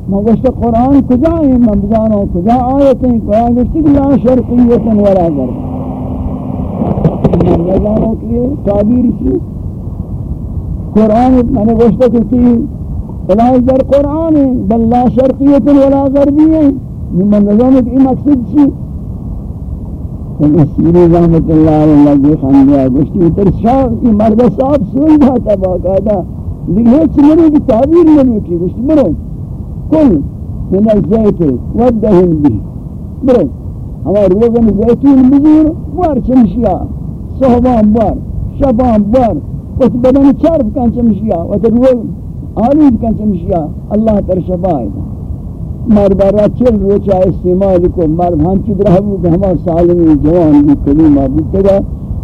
میں گوشتا قرآن کجا ہے؟ میں بزانوں کجا آیت ہیں قرآن گوشتی کہ لا شرقیت ولا غرب۔ میں بزانوں کے لیے تعبیر کی۔ قرآن میں نے گوشتا کرتی الہی در قرآن ہے بل لا شرقیت ولا غربی ہے من نظامت ای مقصد چی سیری رحمت اللہ علیہ لگی خاندیا گوشتی اتر شاہ ای مرد صاحب سوئی جاتا باقاعدہ لیکن ہیچ مرے کی تعبیر نہیں کی. گوشتی برو. کل من الزیت ودہن بھی برو. ہمارے روزن زیتون بزور. بار چمشیا. صحبان بار شبان بار وقت بدن چرب کن چمشیا و وقت روز آلود کن چمشیا اللہ تر شبائد مرد را چل روچا استعمال کو مرد ہم چود رہو کہ ہما سالمی جوان بھی کلیمہ بودتا گا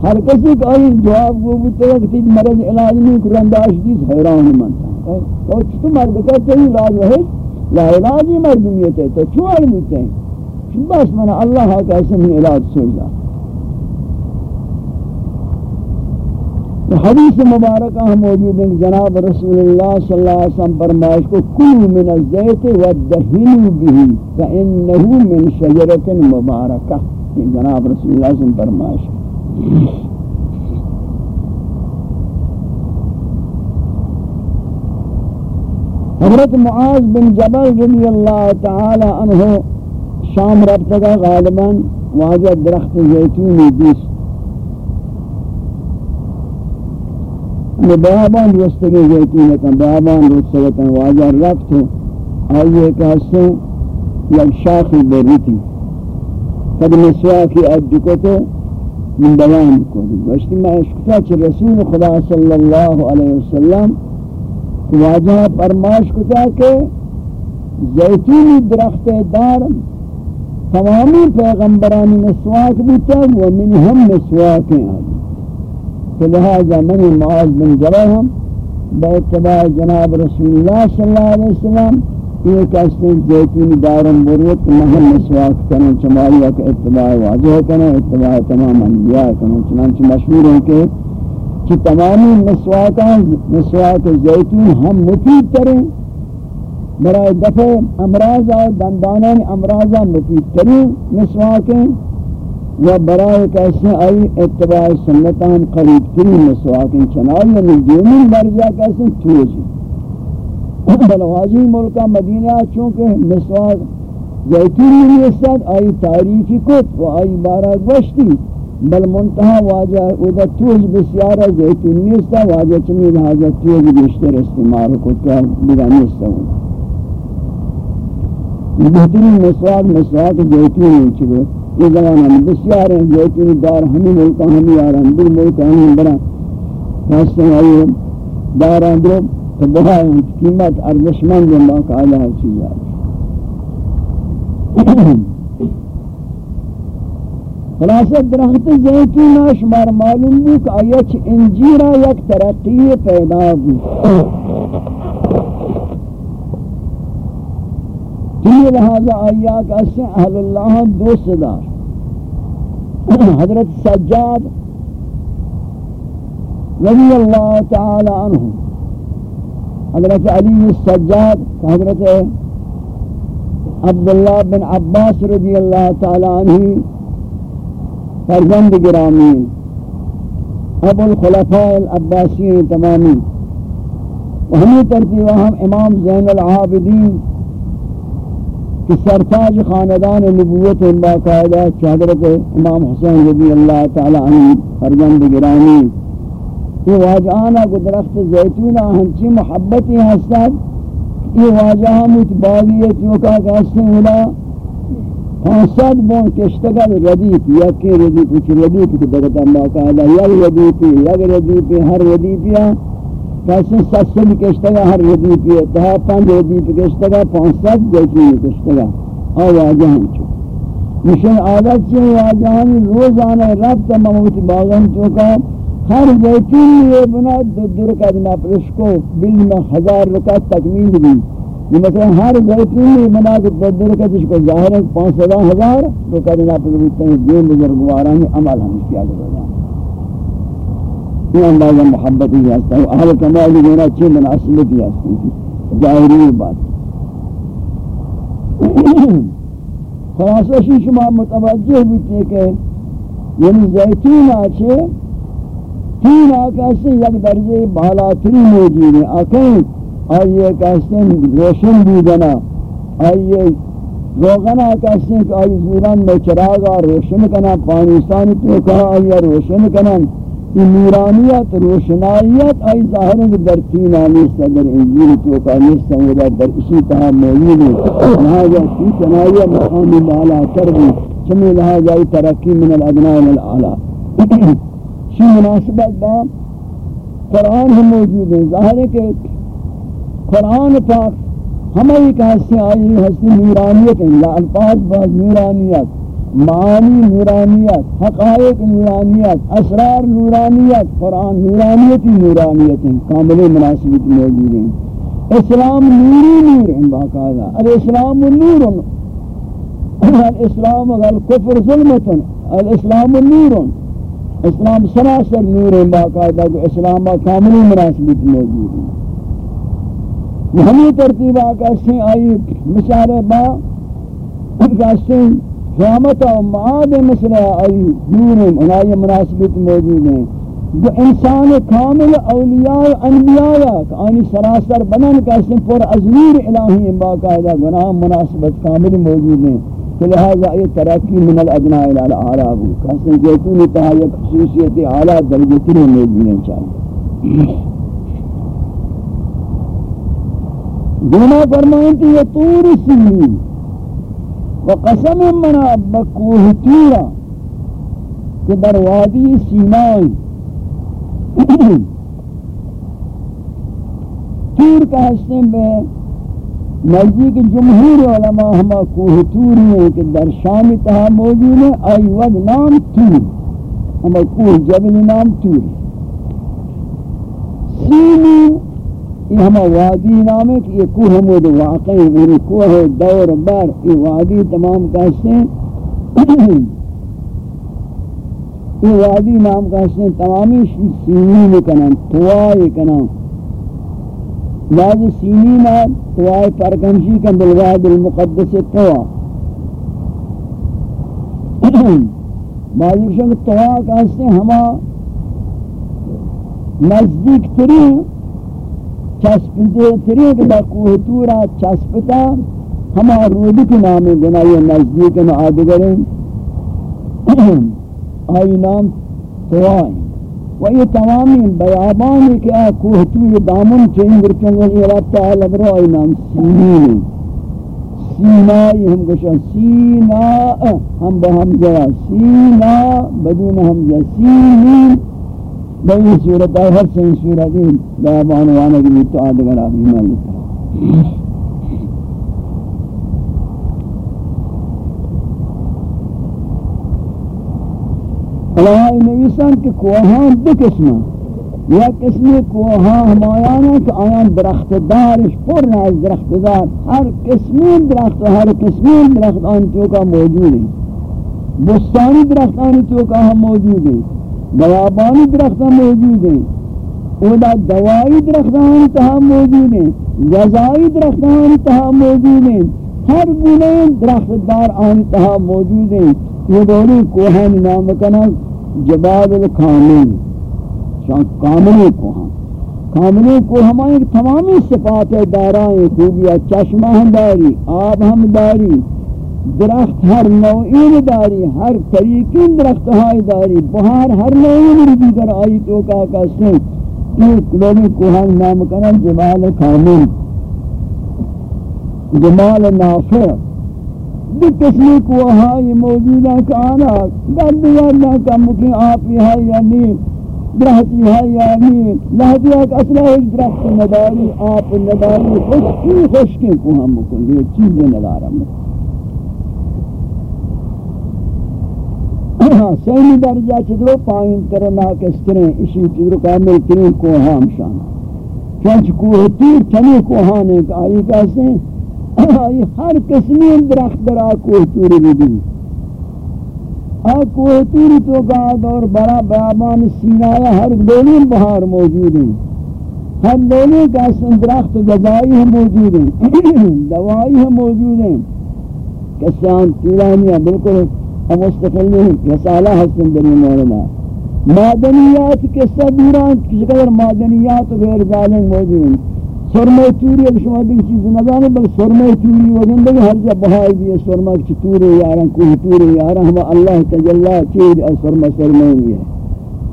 ہر کسی کا آئی جواب وہ بودتا گا کہ تیج مرض علاج نہیں کرنداش دیس حیران منتا تو چھتو مرد کہتے ہیں علاج ہے لا علاجی مردمیت ہے تو چھو علم ہوتے ہیں بس منا اللہ کا اسم علاج سوچا حدیث مبارکہ ہم موجود ہیں۔ جناب رسول اللہ صلی اللہ علیہ وسلم فرمائش کو، کل من الزیت ودہنو بھی فإنہو من شجرت مبارکہ. جناب رسول اللہ صلی اللہ علیہ وسلم فرمائش حضرت معاذ بن جبل رضی اللہ تعالی عنہ شام ربتگا غالباً واجہ درخت زیتونی دیست میں بیابان رستگی زیتونتا بیابان رستگتا واجہ رفت آئیے کہاستے یک شاخی بریتی قد مسواکی ادکتو من بیان کو گوشتی میں اشکتا چھ رسول خدا صلی اللہ علیہ وسلم واجہ پرماش کتا کہ زیتونی درخت دار تمامی پیغمبرانی مسواک بوتا و من ہم مسواک ہیں۔ لہذا منی معاذ بن جبہم با اتباع جناب رسول اللہ صلی اللہ علیہ وسلم، یہ کہتے ہیں زیتونی دارم بروت مہم مسواک کرنے چمالیہ کا اتباع واضح کرنے، اتباع تمام انبیاء کرنے، چنانچہ مشہور ہیں کہ کہ تمامی مسواکان، مسواک زیتون ہم مفید کریں برای دفع امراض اور دندانان امراض مفید کریں مسواکیں یا برای کیسے آئی اتباع سنتان قریب تری مسواکن چنائی یعنی دیمین برجا کیسے توجی بلواجی ملکہ مدینہ چونکہ مسواک زیتونی نیستد آئی تاریخی کت و آئی بارا گوشتی بل منتہا واجہ اودا توج بسیارہ زیتون نیستا واجہ چمی لہذا توج بیشتر استعمال کت کا بگا نیستا ہوں بہترین مسواک مسواک زیتونی چکو یہ زمانہ بسیار ہیں جو کہ دار ہمیں ملکہ، ہمیں آرہن دل ملکہ، ہمیں برا۔ خاصتاً آئیے دار اندرو تو بہا ہے قیمت ارزشمند ہیں باقا آلہ ہے چیز آرہا خلاصہ درخت زیتون شمار معلوم بھی کہ آیت انجیرہ یک ترقی پیدا بھی یہ لہذا آیا کہ اس سے اہل اللہ دوست دار۔ حضرت سجاد رضی اللہ تعالی عنہ، حضرت علی سجاد، حضرت عبداللہ بن عباس رضی اللہ تعالی عنہ، فرزند گرامی، ابو الخلفاء العباسی تمامی۔ و ہمیں ترتیبہ ہم امام زین العابدین کہ سرتاج خاندان نبوت باقاعدہ حضرت امام حسین رضی اللہ تعالی عنہ فرزند گرامی یہ واجہانا کو درخت زیتونہ ہنچی محبتی ہستد یہ واجہاں متباغیت یوکا کہستے اولا پانسد بون کشتگل ردیف، یکی ردیف، کچھ ردیف کی درتا باقاعدہ، یک ردیفی یک ردیفی، ہر ردیفی ہاں کیسے ست سل کشتگا ہر ردی پی اتہا پانچ ردی پی کشتگا پانچ ست جیسی کشتگا آو آجہن چو مشن عادت سے آجہن روزانہ رب تماموت باغن چوکا ہر زیتون یہ بنا دو در قدمہ پرشکو بل میں ہزار رکعت تکمیل بھی مثلا ہر زیتون یہ بنا دو در قدمہ کو ظاہر ہے پانچ ہزار رکعت نہ پرشکو دین بزرگوارانی عمل ہم کیا گیا یہ اندازہ محبت ہی ہستا ہے اہل کمال دینا چھ مناسبت ہی ہستی تھی ظاہری بات خلاصہ شی شما متوجہ بیتے کہ یعنی زیتون آچے تین آکاسی یک درجے بالا تری موجود ہیں آکیں آئیے کہتے ہیں روشن بودنا آئیے روغنا کہتے ہیں کہ آئی زوران میں چراغا روشن کنا پانیستانی تو کہا آئیے روشن کنا یہ نورانیت روشنائیت آئی ظاہر ہے کہ در تین آنیستا در انجیل تو کہا نیستا در اسی طرح موجود ہے لہذا تی چنائیہ مقامی بالا کر دی۔ چمی لہذا ترقی من الادناء الالعاء شی مناسبت با قرآن ہم موجود ہیں۔ ظاہر ہے کہ قرآن پاک ہمیں کہتے ہیں آئی حسن نورانیت ہیں۔ الفاظ بعض نورانیت۔ معانی نورانیت، حقائق نورانیت، اسرار نورانیت، قرآن نورانیت ہی نورانیت ہیں، کامل مناسبت موجود ہیں۔ اسلام نوری نور ہیں، باقاعدہ۔ الاسلام نور الاسلام الکفر ظلمت الاسلام نور اسلام سراسر نور ہیں، باقاعدہ کہ اسلام کامل مناسبت موجود ہیں۔ ہمیں ترتیبہ ترتیب آکاسیں آئی مشار با کہتے قیامت و معاد مسئلہ آئی نور انہائی مناسبت موجود ہیں۔ جو انسان کامل اولیاء و انبیاء آنی سراسر بنن کہتے پر ازمیر الہی باقاعدہ گناہ مناسبت کامل موجود ہیں۔ کہ لہذا یہ ترقی من الادناء الى الاعراب کہتے ہیں جیتونی تہا یک خصوصیت اعلیٰ درجہ ترین موجود ہیں چاہیے۔ دینا فرمائیں کہ یہ طور سنین و قسم منا بکوہ تورا کہ در وادی سینائی تور کا حصے میں نزدیک جمہور علماء ہما کوہ توری ہیں کہ در شام تہا موجود ہے آئی ود نام تور۔ ہما کوہ جبل نام تور۔ سینی یہ ہم یعنی وادی نام ہے کہ یہ کوہ ہمود واقعی میری کوہ دور بر یہ وادی تمام کہتے ہیں یہ وادی نام کہتے ہیں تمامی سینین کنن توائی کنن. بعض سینین توائی پرکنشی کن، بالواد المقدس توا بعضی شنگ توا کہتے ہیں ہما نزدیک ترین چسپتے تری کہ با کوہ تورا چسپتا ہما رودی کے نام گنا یہ نزدیک میں آدگریں آئی نام توائیں۔ و یہ تمامی بیابانی کہ آ کوہ تور دامن چین برچنگا یہ رابطہ لبرو آئی نام سینین سینائی ہم کشا سینا، ہم بہم جرا سینا، بدون ہم جرا سینین بہی صورت ہے ہر سن صورت ہے بیابان وانا کی بھی آدھگر آبی مالی اللہ نویسان کہ کوہان دو قسم یا قسمی کوہان ہمایانا کہ آیان درخت دارش پر ناز درخت دار ہر قسمی درخت ہر قسمی درخت آن تو کا موجود ہے بستانی درخت آن تو کا ہم موجود ہے بیابانی درختہ موجود ہیں۔ اولا دوائی درختان تہا موجود ہیں، غذائی درختان تہا موجود ہیں۔ ہر گنے درخت دار آن تہا موجود ہیں۔ یہ دولی کوہن نام کنا جبال الکامل۔ شان کامل کوہن۔ کامل کو ہمائیں تمامی صفات دارائیں خوبیہ چشمہ ہم داری، آب ہم داری۔ درخت ہر نوعین داری، ہر طریقین درخت ہائی داری، بہار ہر نوعین دیگر آئی تو کا کسیں ایک لوگی کوہن نام کنن جمال کامل۔ جمال نافع۔ دو قسمی کوہائی موجودہ کانا در دیار نہ کم آپ ہی ہے یا نہیں درختی ہے یا نہیں لہذی ایک اصلہ ایک درخت نداری آپ نداری خوشکی خوشکی کوہم مکن، یہ چیزیں ندارہ مکن۔ سیمی درجہ چدرو پائن تر ناکس کریں اسی چدرو کامل کریں کوہام شان۔ چونچ کوہ تیر چنی کوہان ایک آئی کہتے ہیں آئی ہر قسمی درخت در آکوہ توری بھی دی۔ آکوہ توری تو گاد اور برا بیابان سینایا ہر دولی بہار موجود ہیں۔ ہر دولی کہتے درخت گزائی ہم موجود ہیں۔ دوائی ہم موجود ہیں۔ کسان تیرانیاں بالکل مستقل نہیں رسالہ حسن بنی مولانا معدنیات کے صدوران کسی قدر معدنیات غیر ظالم موجود سرمہ توری اب شما دیکھ چیز نہ بل سرمہ توری وگن دیکھ ہر جا بہائی بھی سرمہ کی توری یاران کوئی توری یاران ہم اللہ تجلہ چیز اور سرمہ سرمہ ہی ہے.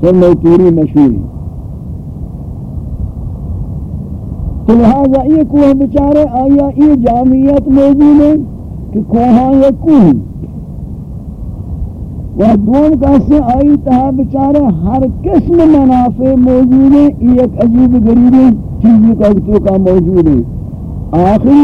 سرمہ توری مشہور تو لہذا یہ کوہ بچارے آیا یہ جامعیت موجود ہے کہ کوہاں یہ کوہ و دوم کسی آئی تہا بچارے ہر قسم منافع موجود ہے یہ ایک عجیب غریب چیزی کا تو کا موجود ہے آخری،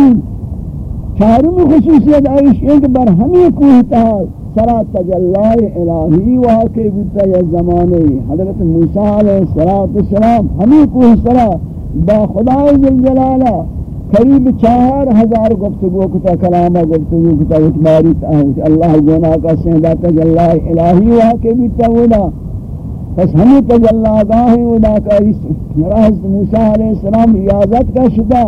چاروں خصوصیت آئیش ایک بر ہمیں کوئی تہا سرا تجلائے الہی واقع بودتا یا زمانے۔ حضرت موسیٰ علیہ السلام ہمیں کوئی سرا با خدای جلالہ قریب چار ہزار گفتگو کتا کلامہ گفتگو کتا اتماری تاہوت اللہ گناہ کا سہدہ تجلہ الہی واقع بھی تاولا پس ہمیں تجلہ گاہیں ودا کا راست موسیٰ علیہ السلام ریاضت کا شدہ۔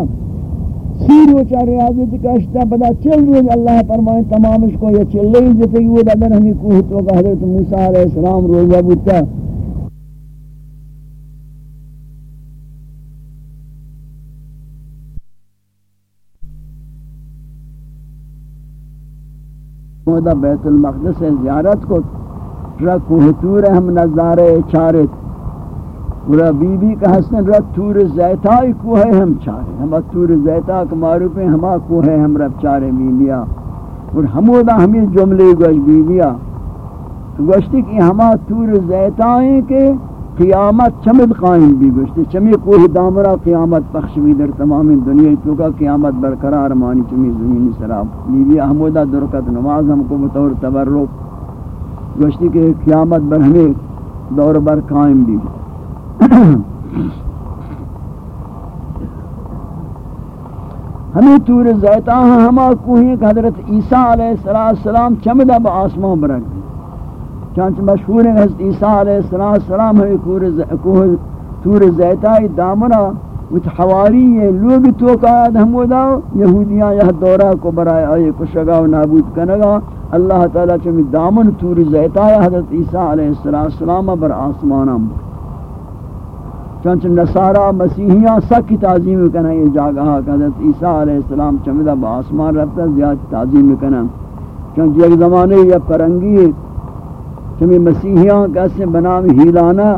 سیر وچا ریاضت کا شدہ۔ بدا چل روز اللہ فرمائے تمامش کو یہ چل رہی جتے گی ودا در ہمیں کوہتوں کا حضرت موسیٰ علیہ السلام روزہ بودتا مودا بیت المقدس زیارت کو را کوہ تور ہم نظارے چارت پورا بی بی کا حسن را تور زیتائی کوہ ہم چارے۔ ہم تور زیتا کا معروف ہے ہما کوہ ہم رب چارے بی اور ہمودا ہمیں جملے گوش بی بیا گوشتی کہ ہما تور زیتائیں کے قیامت چمد قائم بھی گوشتی چمی کوہ دامرا قیامت پخش بھی در تمام دنیا تو کا قیامت برقرار مانی چمی زمینی سراب۔ بی بی احمودہ درکت نماز ہم کو بطور تبرک۔ گوشتی کہ قیامت بر ہمیں دور بر قائم بھی۔ ہمیں تور زیتہ ہما کوہیں کہ حضرت عیسیٰ علیہ السلام چمدہ با آسمان برک چانچہ مشہور ہے حضرت عیسیٰ علیہ السلام ہے تور زیتائی دامنا وچ حواری ہے لوگ تو قائد ہمودا یہودیاں یہ دورہ کو برائے آئے کشگا و نابود کنگا اللہ تعالیٰ چمی دامن تور زیتائی حضرت عیسیٰ علیہ السلام بر آسمانا چانچہ نصارہ، مسیحیاں سکی تعظیم کنا یہ جاگہا کہ حضرت عیسیٰ علیہ السلام چمیدہ با آسمان رفتا زیادہ تعظیم کنا چانچہ ایک زمانے یہ پرنگی چمی مسیحیاں کیسے بنام ہیلانا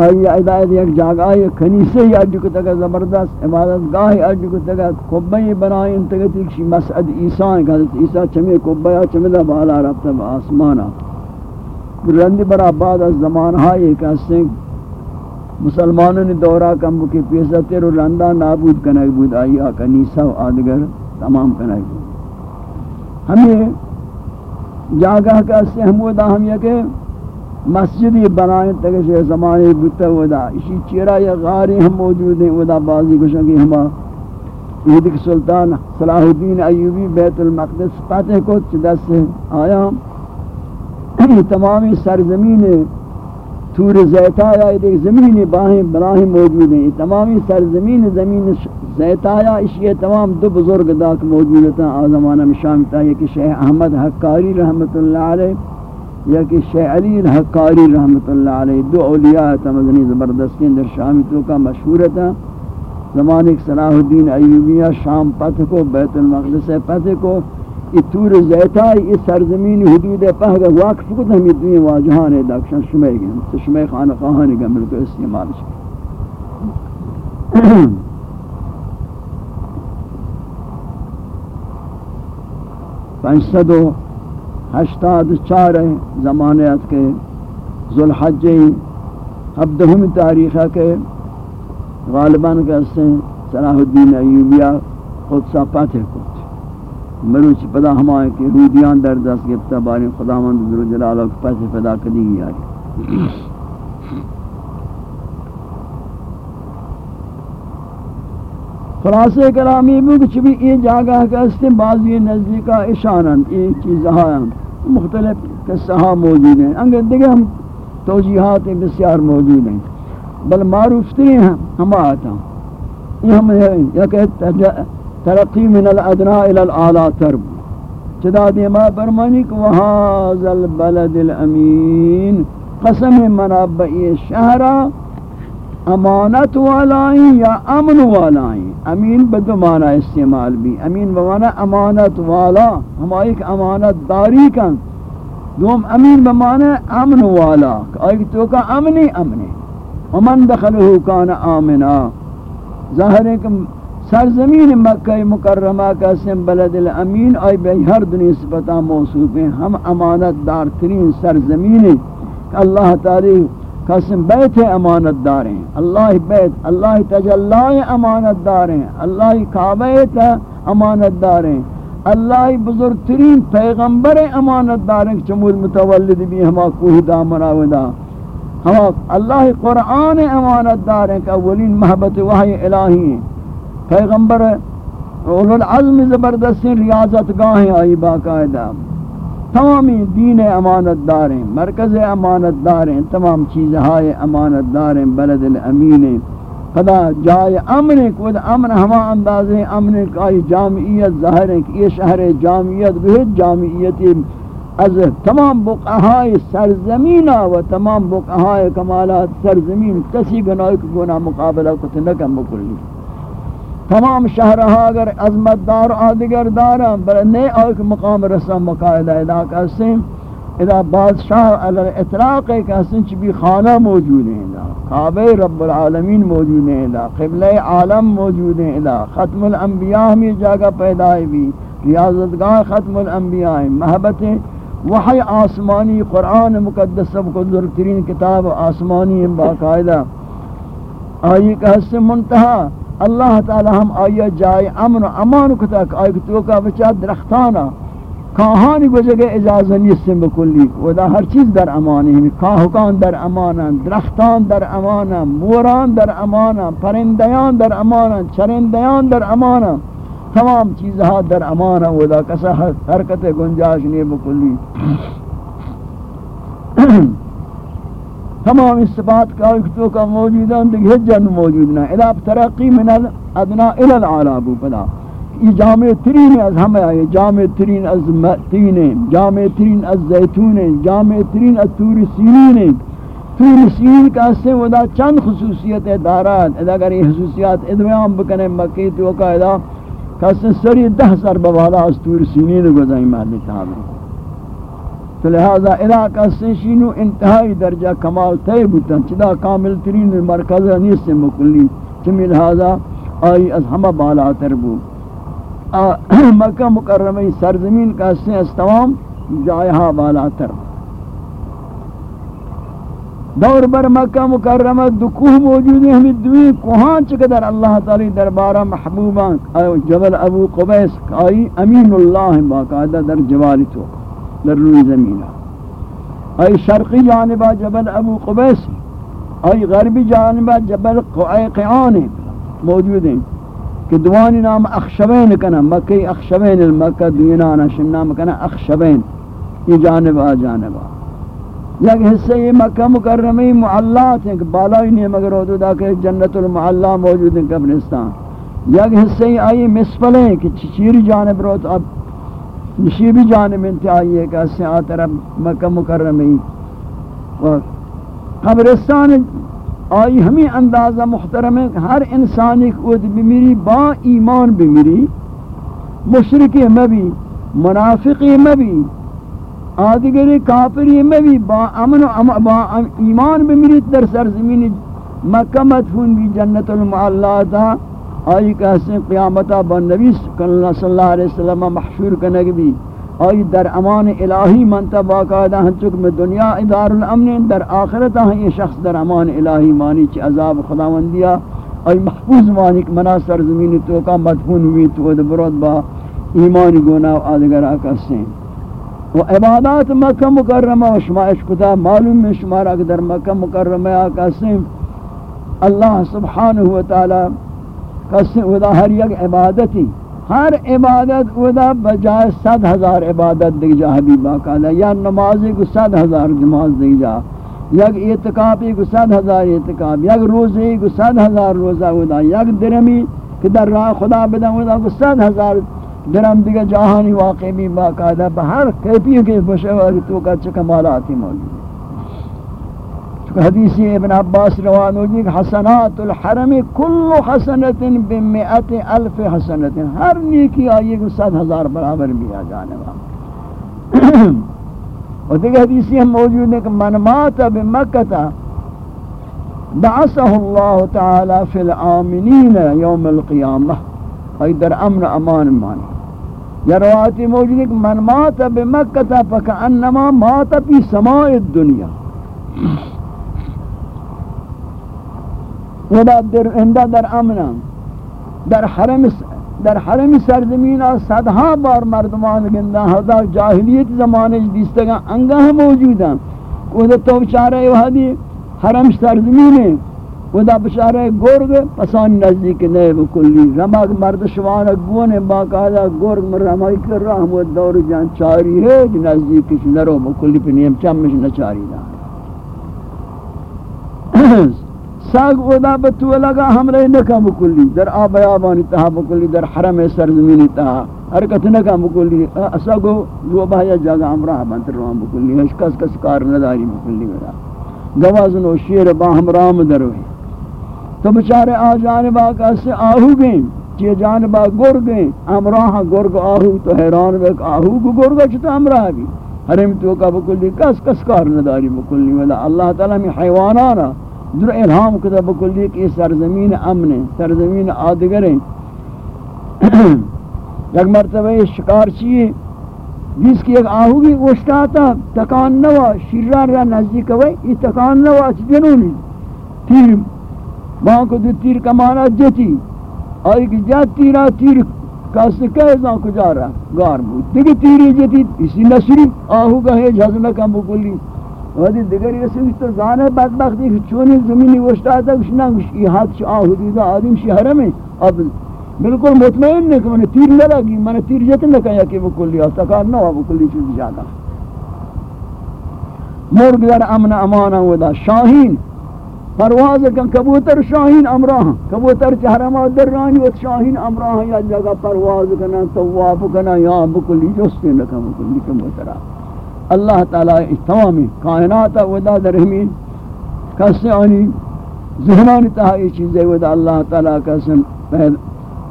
آئی عدایت یک جاگہ آئی کنیسے ہی اجو کو تگا زبردست عبادت گاہ اجو کو تگا کبھی بنائی انتگا تکشی مسعد عیسیٰ ہیں، کہ حضرت عیسیٰ چمی کبھی چمی دا بالا رفتا با آسمانا رندی برا بعد از زمان ہائی کیسے مسلمانوں نے دورہ کم بکی پیسا تیر رندہ نابود کنک بود، آئی کنیسہ و آدگر تمام کنک بود۔ ہمیں جاگہ کا سہمودا ہم یہ کہ مسجدی بنائیں تک زمانے بتا ودا، اسی چیرا یا غاری ہم موجود ہیں، ودا بازی کو کی ہما یہدک سلطان صلاح الدین ایوبی بیت المقدس پاتے کو چدس سے آیا۔ تمامی سرزمین تور زیتایا ایک زمین باہیں براہیں موجود ہیں۔ تمامی سرزمین زمین زیتایا اشیاء تمام دو بزرگ داک موجود ہیں۔ آزمانہ میں شامتا ہے کہ شیخ احمد حقاری رحمت اللہ علیہ یا کہ شیخ علی حقاری رحمت اللہ علیہ۔ دو اولیاء تمدنی زبردستین در شامتوں کا مشہور تھا۔ زمان ایک صلاح الدین ایوبیہ، شام پتھ کو، بیت المقدس پتھ کو تور زیتائی اس سرزمین حدود پہگا واقف کو ہمیں دوئیں واجہان ہے داکشان شمع گئے تو شمع خانہ خواہانے گا ملکو استعمال شکر پانچ سد و ہشتاد چار زمانیت کے ذوالحجی ہبدہم تاریخہ کے غالباً کے صلاح الدین ایوبیہ خود سا پاتھ مروچ پدا ہمائے کہ رودیان در دست گفتا باری خدا مند در جلالہ کے پیسے پیدا کری گئی آئی خلاصے کلامی بھی کچھ بھی یہ جاگہ کہ اس نے بعضی نزدیکہ اشارن، یہ چیز ہاں مختلف قصہ ہاں موجود ہیں۔ انگر دیکھیں ہم توجیحات بسیار موجود ہیں۔ بل معروف ترین ہیں ہم آتا یہ ہم یا کہ ترقی من الادنا الى الاعلى ترب. چدا دیما فرمانی کہ وهذا البلد الامین قسم من ابئی شہرا امانت والائیں یا امن والائیں امین بدو معنی استعمال بھی. امین بمانا امانت والا. ہمائی ایک امانت داری کن. دوم امین بمانا امن والا. ایک تو کا امنی امنی. ومن دخلہو کان آمنا. ظاہر ہے کہ سرزمین مکہ مکرمہ کا سم بلد الامین آئی بے ہر دنیا سپتا موصوف ہیں۔ ہم امانت دار ترین سرزمین ہیں۔ کہ اللہ تعالی قسم بیت امانت دار ہیں۔ اللہ بیت، اللہ تجلہ امانت دار ہیں۔ اللہ کعبہ امانت دار ہیں۔ اللہ بزرگ ترین پیغمبر امانت دار ہیں۔ چمود متولد بھی ہما کوہ دا مراودا ہما اللہ قرآن امانت دار ہیں۔ کہ اولین محبت وحی الہی ہیں۔ پیغمبر اولو العظم زبردستی ریاضت گاہیں آئی باقاعدہ۔ تمامی دین امانت دار ہیں مرکز امانت دار ہیں تمام چیزیں امانت دار ہیں بلد الامین ہیں خدا جائے امن کو امن ہما انداز ہے امن کائی جامعیت، ظاہر ہے کہ یہ شہر جامعیت، بہت جامعیت از تمام بقہائے سرزمینہ و تمام بقہائے کمالات سرزمین، کسی گناہ کو گناہ مقابلہ کو تنکم بکلی۔ تمام شہرہا اگر عظمت دار آدگر دارا بل نئے آئیک مقام رسا مقاعدہ ادا کہتے ادا بادشاہ علی اطلاق کہتے ہیں بھی خانہ موجود ہیں ادا، کعبہ رب العالمین موجود ہیں ادا، قبلہ عالم موجود ہیں ادا، ختم الانبیاء ہمیں جاگہ پیدا بھی، ریاضتگاہ ختم الانبیاء محبت وحی آسمانی قرآن مقدس سب کو درترین کتاب آسمانی باقاعدہ۔ آئی کہ منتہا اللہ تعالی ہم آیا جائے امن و امان کتا کہ آئی تو کا بچا درختانا کاہانی بجگے اجازہ نیستن بکلی ودا ہر چیز در امانی ہمی کاہکان در امانا درختان در امانا موران در امانا پرندیان در امانا چرندیان در امانا تمام چیزها در امانا ودا کسا حرکت گنجاش نہیں بکلی تمام صفات کا تو کا موجود ہیں دیکھ جن موجود نہ، الا ترقی من الادنا الى العلا بو پدا یہ جامع ترین از ہمیں آئے، جامع ترین از متین، جامع ترین از زیتون، جامع ترین از تور سینین۔ تور سینین کا سے ودا چند خصوصیت دارات اگر یہ خصوصیات ادوام بکنے مکی تو کا ادا کس سری دہ سر بوالا از تور سینین گزائی محلی تابع۔ تو لہذا علاقہ سنشینو انتہائی درجہ کمال تے بوتن چدا کامل ترین مرکز نیست سے مکلی چمی لہذا آئی از ہمہ بالا تربو مکہ مکرمی سرزمین کا سن از تمام جائہا بالا تر دور بر مکہ مکرمہ دکوہ موجود ہیں، ہمیں دوئی کوہاں چقدر اللہ تعالی دربارہ محبوبان جبل ابو قبیس، آئی امین اللہ باقاعدہ در جوالی توقع در روی زمین ای شرقی جانبہ جبل ابو قبیس، ای غربی جانبہ جبل قعان موجود ہیں، کہ دوانی نام اخشبین کنا، مکی اخشبین المکہ دینانا شم نام کنا اخشبین یہ جانب جانب یک حصہ یہ مکہ مکرمی معلات ہیں، کہ بالائی نہیں، مگر حدود آکے جنت المعلہ موجود ہیں، قبرستان. یک حصہ یہ آئی مسفلیں، کہ چیری جانب روت اب نشی بھی جانب انتہائی ہے کہ اس سے آتر مکہ مکرمی و قبرستان آئی ہمیں اندازہ محترم ہے کہ ہر انسانی خود بمیری با ایمان بمیری مشرقی مبی منافقی مبی آدگری کافری مبی با امن و با ایمان بمیری در سرزمین مکہ مدفون بھی جنت المعلہ تھا آئی کہتے ہیں قیامتا با صلی اللہ علیہ وسلم محشور کنگ بھی۔ آئی در امان الہی منتا باقاعدہ ہن چک میں دنیا ادار الامن در آخرتا ہن یہ شخص در امان الہی مانی چی عذاب خداوندیا۔ آئی محفوظ مانی کہ منا سرزمین تو کا مدفون ہوئی تو اد با ایمانی گونا و آدگر آکستے ہیں۔ و عبادات مکہ مکرمہ و شما اشکتا معلوم میں شما را در مکہ مکرمہ آکستے ہیں۔ اللہ سبحانہ وتعالی کسی ادا ہر یک عبادتی، ہر عبادت ادا بجائے صد ہزار عبادت دیکھ جا حبیب باقاعدہ، یا نمازی کو صد ہزار نماز دیکھ جا، یک اعتقابی کو صد ہزار اعتقاب یک روزی کو صد ہزار روزہ ادا یک درمی کہ در راہ خدا بدن ادا کو صد ہزار درم دیگه جہانی واقع بھی باقاعدہ، بہر کیفی کے بشواری تو کا چکمالاتی موجود حدیثی ابن عباس روانو جی حسنات الحرم کل حسنت بمئت الف حسنت۔ ہر نیکی آئیے کہ ست ہزار برابر بھی آ جانے والا۔ اور دیکھ حدیثی ہم موجود ہیں کہ من مات بمکتا بعثه اللہ تعالی فی العامنین یوم القیامہ۔ ای در امن امان مانی۔ یا روایتی موجود ہے کہ من مات بمکتا فکأنما مات پی سماع الدنیا۔ ودا در اندا در امن در حرم در حرم سرزمین صدها بار مردمان گندا ہزار جاہلیت زمانے دیستگا انگاہ موجود ہیں ودا تو بچارے وہدی حرم سرزمین ودا بچارے گرگ پسان نزدیک نہیں بکلی رمک مرد شوان گون باقاعدہ گرگ مر رمائی کر رہا ہم دور جان چاری ہے نزدیک کچھ نرو بکلی پنیم چمش نچاری دا ساگ اودا بتو لگا ہمرے نکا مکلی، در آب آبانی تہا مکلی، در حرم سرزمینی تہا حرکت نکا مکلی۔ ساگو جو بایا جاگا ہمراہ بنتر روان مکلی۔ ہش کس کس کار نداری مکلی میرا گوازن و شیر با ہمرام دروئی تو بچارے آ جانبا کسی آہو گئیں۔ چی جانبا گر گئیں۔ ہمراہ گرگ آہو تو حیران بے آہو کو گرگا چھتا ہمراہ بھی۔ حرم تو کا بکلی کس کس کار نداری مکلی۔ میرا اللہ تعالی میں حیوانانا در الہام کتا بکلی کہ یہ سرزمین امن ہے، سرزمین آدگر ہے۔ یک مرتبہ یہ شکار چیئے جس کی ایک آہوگی گوشتا تھا تکان نوا، شیران را نزدیک ہوئے، یہ تکان نوا چی جنونی تیر وہاں کو دو تیر کمانا جتی۔ آئی کہ جات تیرا تیر کاست کہے زان کو جا رہا گار بود۔ دیکھ تیری جتی، اسی نصری آہوگا ہے جھزنہ کم بکلی ودی دیگر رسول تو زانه بدبختی که چونی زمینی وشتا کش نگوش ای حد شا حدود آدم شهرمه اب بالکل مطمئن نہیں کہ میں تیر نہ لگی میں تیر جت نہ کہا کہ وہ کلی استقار نہ ہوا وہ کلی چیز زیادہ مرغ در امن امان ودا شاہین پرواز کن کبوتر شاہین امراہ کبوتر چہرما در رانی و شاہین امراہ یا جگہ پرواز کنا طواف کنا یا بکلی جستے نہ کم کلی کبوتر. اللہ تعالی تمامی کائنات ودا درہمین کسی آنی؟ ذہنانی تہا یہ چیزیں ودا اللہ تعالی کسی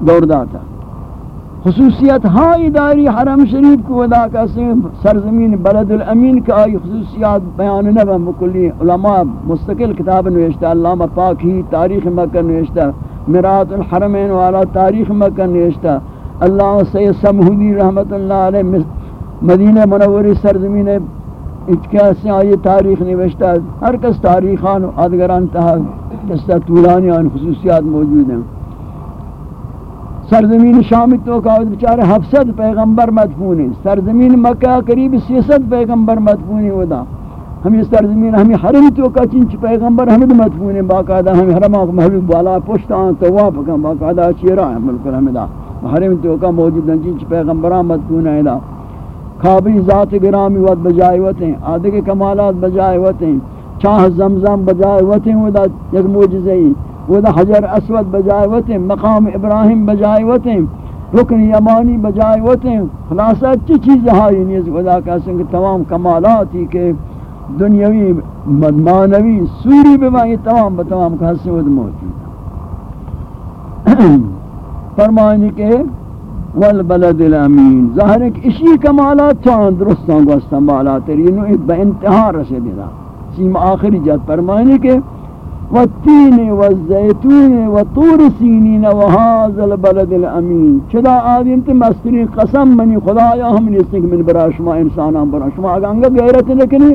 دور داتا۔ خصوصیت ہائی داری حرم شریف کو ودا کسی سرزمین بلد الامین کا آئی خصوصیات بیان نبا مکلی علماء مستقل کتاب نوشتا علامہ پاک ہی تاریخ مکہ نوشتا مرات الحرمین والا تاریخ مکہ نوشتا اللہ سید سمہودی رحمت اللہ علیہ مدینہ منوری سرزمین اچکا سے آئی تاریخ نوشتا ہر کس تاریخان و آدگران تہا کستا طولانی آن خصوصیات موجود ہیں۔ سرزمین شام تو کا بیچارے ہفصد پیغمبر مدفون ہیں۔ سرزمین مکہ قریب سیصد پیغمبر مدفون ہیں ودا۔ ہمیں سرزمین، ہمیں حرم تو کا چنچ پیغمبر ہمیں مدفون ہیں۔ باقاعدہ ہمیں حرم محبوب بالا پشت آن طواف کا باقاعدہ چیرا ہے ملک ہمیں حرم تو کا موجود ہیں، چنچ پیغمبران مدفون ہیں۔ دا کعبی ذات گرامی ود بجائے وتیں آدھے کے کمالات بجائے وتیں چاہ زمزم بجائے وتیں ودا یک معجزہ ودا حجر اسود بجائے وتیں مقام ابراہیم بجائے وتیں رکن یمانی بجائے وتیں خلاصہ اچھی چیز ہائی نیز ودا کا سنگ تمام کمالات ہی کہ دنیاوی مانوی سوری بما یہ تمام بتمام کا حسن ود موجود فرمائنی کہ والبلد الامین ظاہر ہے کہ اسی کمالات چاند درستان کو استنبالا ترینو با انتہا رسے دا سیم آخری جات فرمائنی کہ والتین والزیتون وطور سینین وهذا البلد الامین چدا آدم تے مستری قسم منی خدایا ہم نیستیں کہ من برا شما انسانان برا شما۔ اگر انگا غیرت نکنی،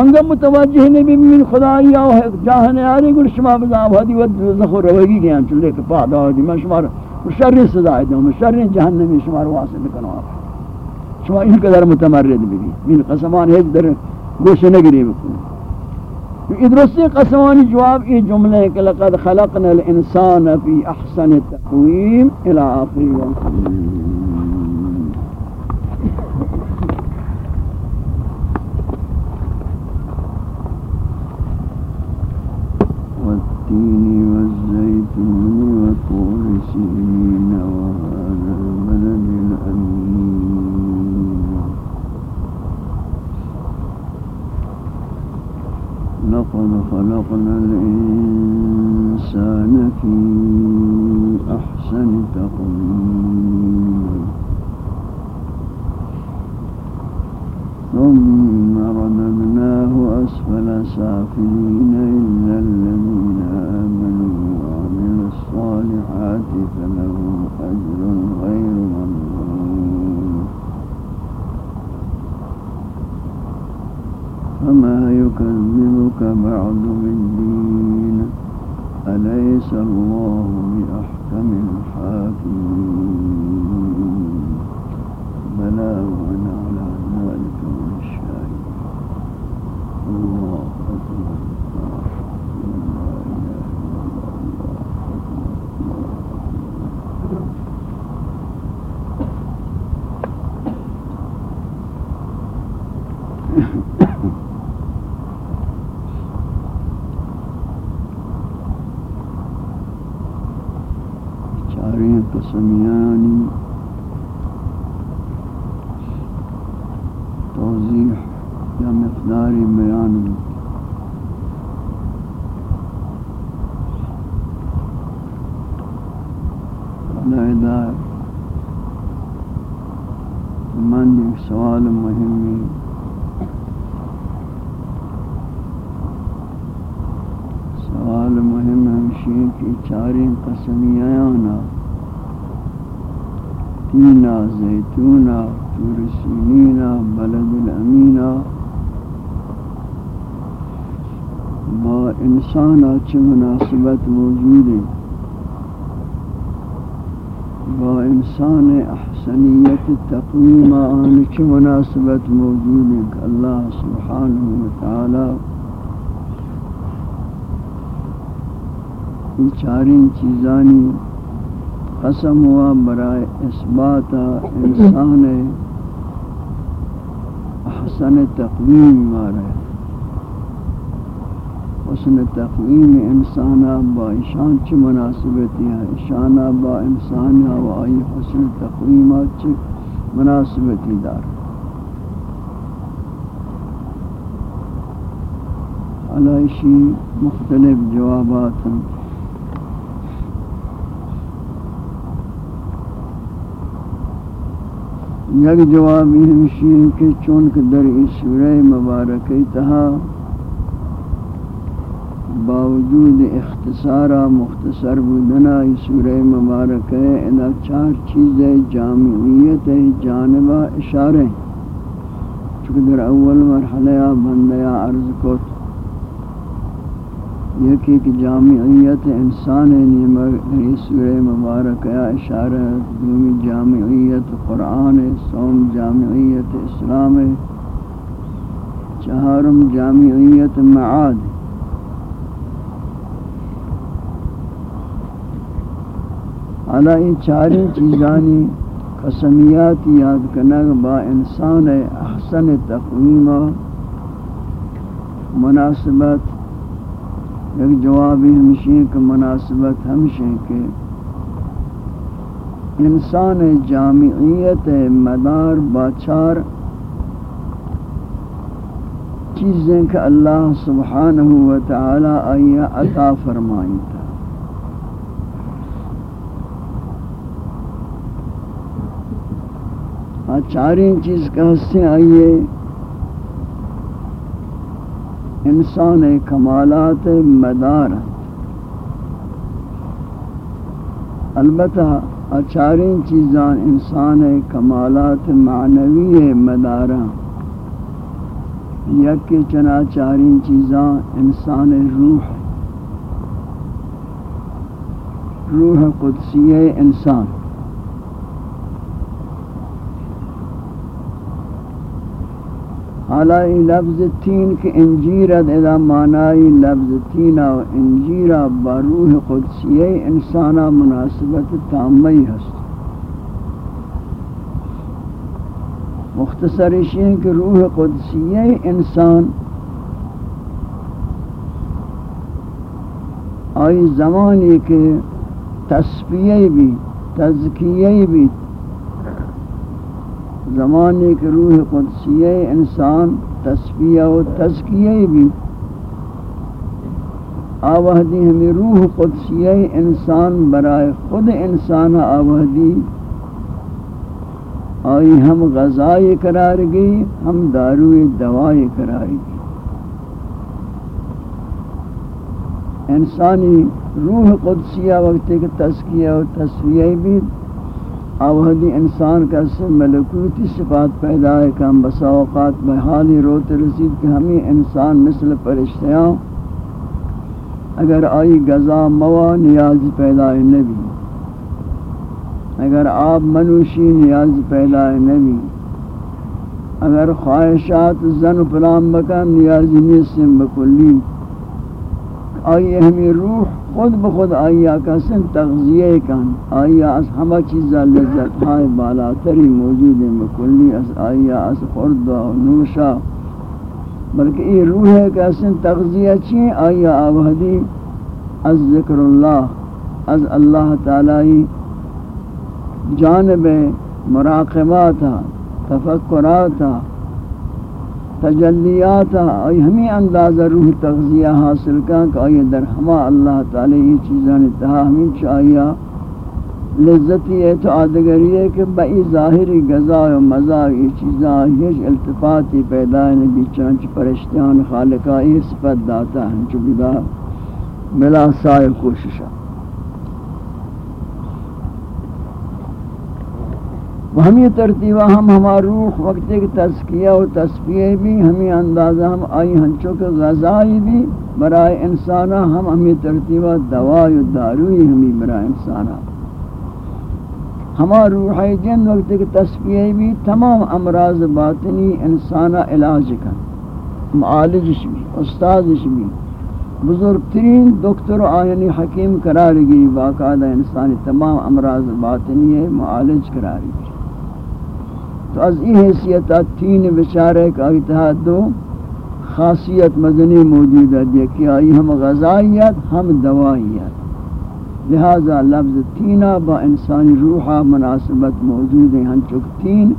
انگا متوجہ نبی من خدایا جاہنے آری گل شما بزاو حدی ود زخور روگی گیا، چلے کہ پادا آدی من شما شر سزا دوں شر جہنمی شما واسط کنو شما این قدر متمرد بھی من قسمان ہے در گوش نگری بکن ادرسی قسمانی جواب یہ جملے کہ لقد خلقنا الانسان فی احسن تقویم إلى آخری والتين والزيتون وطور وَهَٰذَا الْبَلَدِ الْأَمِينَ. لقد خلقنا الإنسان في أحسن تقويم ثم رددناه أسفل سافلين إلا الذين آمنوا الصالحات فلهم أجر غير ممنون. فما يكذبك بعد بالدين؟ أليس الله بأحكم الحاكمين؟ بلى وأنا على ذلك من الشاهد چاریں قسمیانی توضیح یا مقداری بیان علیحدہ من ایک سوال مہمی سوال مهم ہمشی کی چاریں قسمیانا تینا، زیتونا تور سینینا بلد الامینا با انسانا چه مناسبت موجود ہے با انسان احسنیت تقویم آن چه مناسبت موجود ہے کہ اللہ سبحانہ وتعالی یہ چیزانی قسم ہوا برائے اثبات انسان احسن تقویم مارے۔ حسن تقویم انسان با ایشان چی مناسبتی ہے۔ ایشان با انسان و آئی حسن تقویمات چی مناسبتی دار۔ علائشی مختلف جوابات ہیں۔ یعنی یک جواب یہ ہمشی ہے کہ چونکہ در اس سورہ مبارکی تہا باوجود اختصارا مختصر بودنا اس سورہ مبارکی ادا چار چیزیں جامعیت جانبہ اشارے چونکہ در اول مرحلہ بندیا عرض کو یکی کہ جامعیت انسان نیمہ سورہ مبارک یا اشارہ دومی جامعیت قرآن سوم جامعیت اسلام چہارم جامعیت معاد علی چاری چیزانی قسمیات یاد کنگ با انسان احسن تقویم مناسبت ایک جوابی ہمشی کہ مناسبت ہمشی کہ انسان جامعیت مدار باچار چیزیں کہ اللہ سبحانہ و تعالی آئیہ عطا فرمائی تھا۔ چاریں چیز کا حصے آئیے۔ انسان کمالات مدار البتہ اچاریں چیزاں انسان کمالات معنوی مدارہ یک چنا چاریں چیزاں انسان روح روح قدسی انسان۔ حالی لفظ تین کہ انجیرت ادا معنی لفظ تینا و انجیرہ بروح قدسیہ انسانا مناسبت تامی ہست۔ مختصر اشیاء کہ روح قدسیہ انسان۔ آئی زمانی کے تصفیہ بھی تزکیہ بھی زمانے کے روح قدسیہ انسان تصفیہ و تزکیہ بھی آوہدی ہمیں روح قدسیہ انسان برائے خود انسان آوہدی آئی ہم غذائی قرار گئی ہم داروی دوائی قرار گئی انسانی روح قدسیہ وقت کے تذکیہ و تصویہ بھی آوہدی انسان کا سے ملکوتی صفات پیدا ہے کہ ہم بسا اوقات بحالی روت رسید کہ ہمیں انسان مثل پرشتیاں اگر آئی غذا موا نیاز پیدا ہے نبی۔ اگر آپ منوشی نیاز پیدا ہے نبی۔ اگر خواہشات زن پلام بکن نیاز نیسم بکلی۔ آئی ہمیں روح خود بخود آئی آکاسن تغذیہ کن، آئی اس ہمہ چیزا لذت ہائے بالا تری موجود ہے بکلی آئی اس خرد و نوشا بلکہ یہ روح ہے کہ اسن تغذیہ چین آئی آوہدی از ذکر اللہ، از اللہ تعالی جانب مراقبات تفکرات تجلیات آئی ہمیں اندازہ روح تغذیہ حاصل کن کہ آئی در ہما اللہ تعالی یہ چیزان اتحا ہمیں چاہیے۔ لذتی ہے تو آدگری ہے کہ بئی ظاہری غذا و مزا یہ چیزاں یہ التفاتی پیدا ہے نبی چنانچہ پرشتیان خالقہ یہ صفت داتا ہے جو بدا ملا سائے کوششا ہمیں ترتیبہ ہم ہمارا روح وقت کی تذکیہ و تصفیہ بھی، ہمیں اندازہ ہم آئی ہنچوں کے غذائی بھی۔ برائے انسانہ ہم ہمیں ترتیبہ دوائی و داروئی ہمیں برائے انسانہ۔ ہما روح جن وقت کی تصفیہ بھی، تمام امراض باطنی انسانہ علاج کا معالجش بھی، استادش بھی۔ بزرگترین دکتر و آئینی حکیم قرار گئی، باقاعدہ انسانی تمام امراض باطنی ہے معالج قرار گئی۔ تو از این حیثیت تین بچارے کا اتحاد دو خاصیت مدنی موجود ہے دیکھی آئی ہم غذائیت، ہم دوائیت۔ لہذا لفظ تینہ با انسانی روحہ مناسبت موجود ہیں۔ ہم چک تین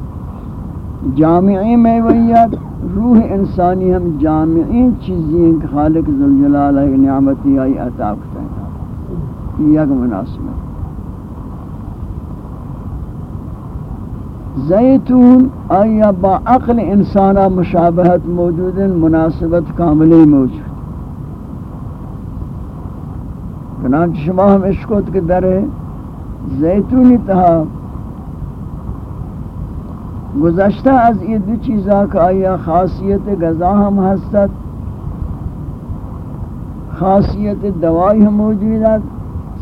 جامعی میں ویت روح انسانی ہم جامعی چیزیں خالق ذوالجلال ہے نعمتی آئی عطا کرتا ہے یہ ایک مناسبت۔ زیتون، آیا با عقل انسانا مشابہت موجود مناسبت کاملی موجود چنانچہ شما ہم اشکوت کے در زیتونی تہا گزشتہ از یہ دو چیزاں کا آیا خاصیت غذا ہم ہستت خاصیت دوائی ہم موجود ہے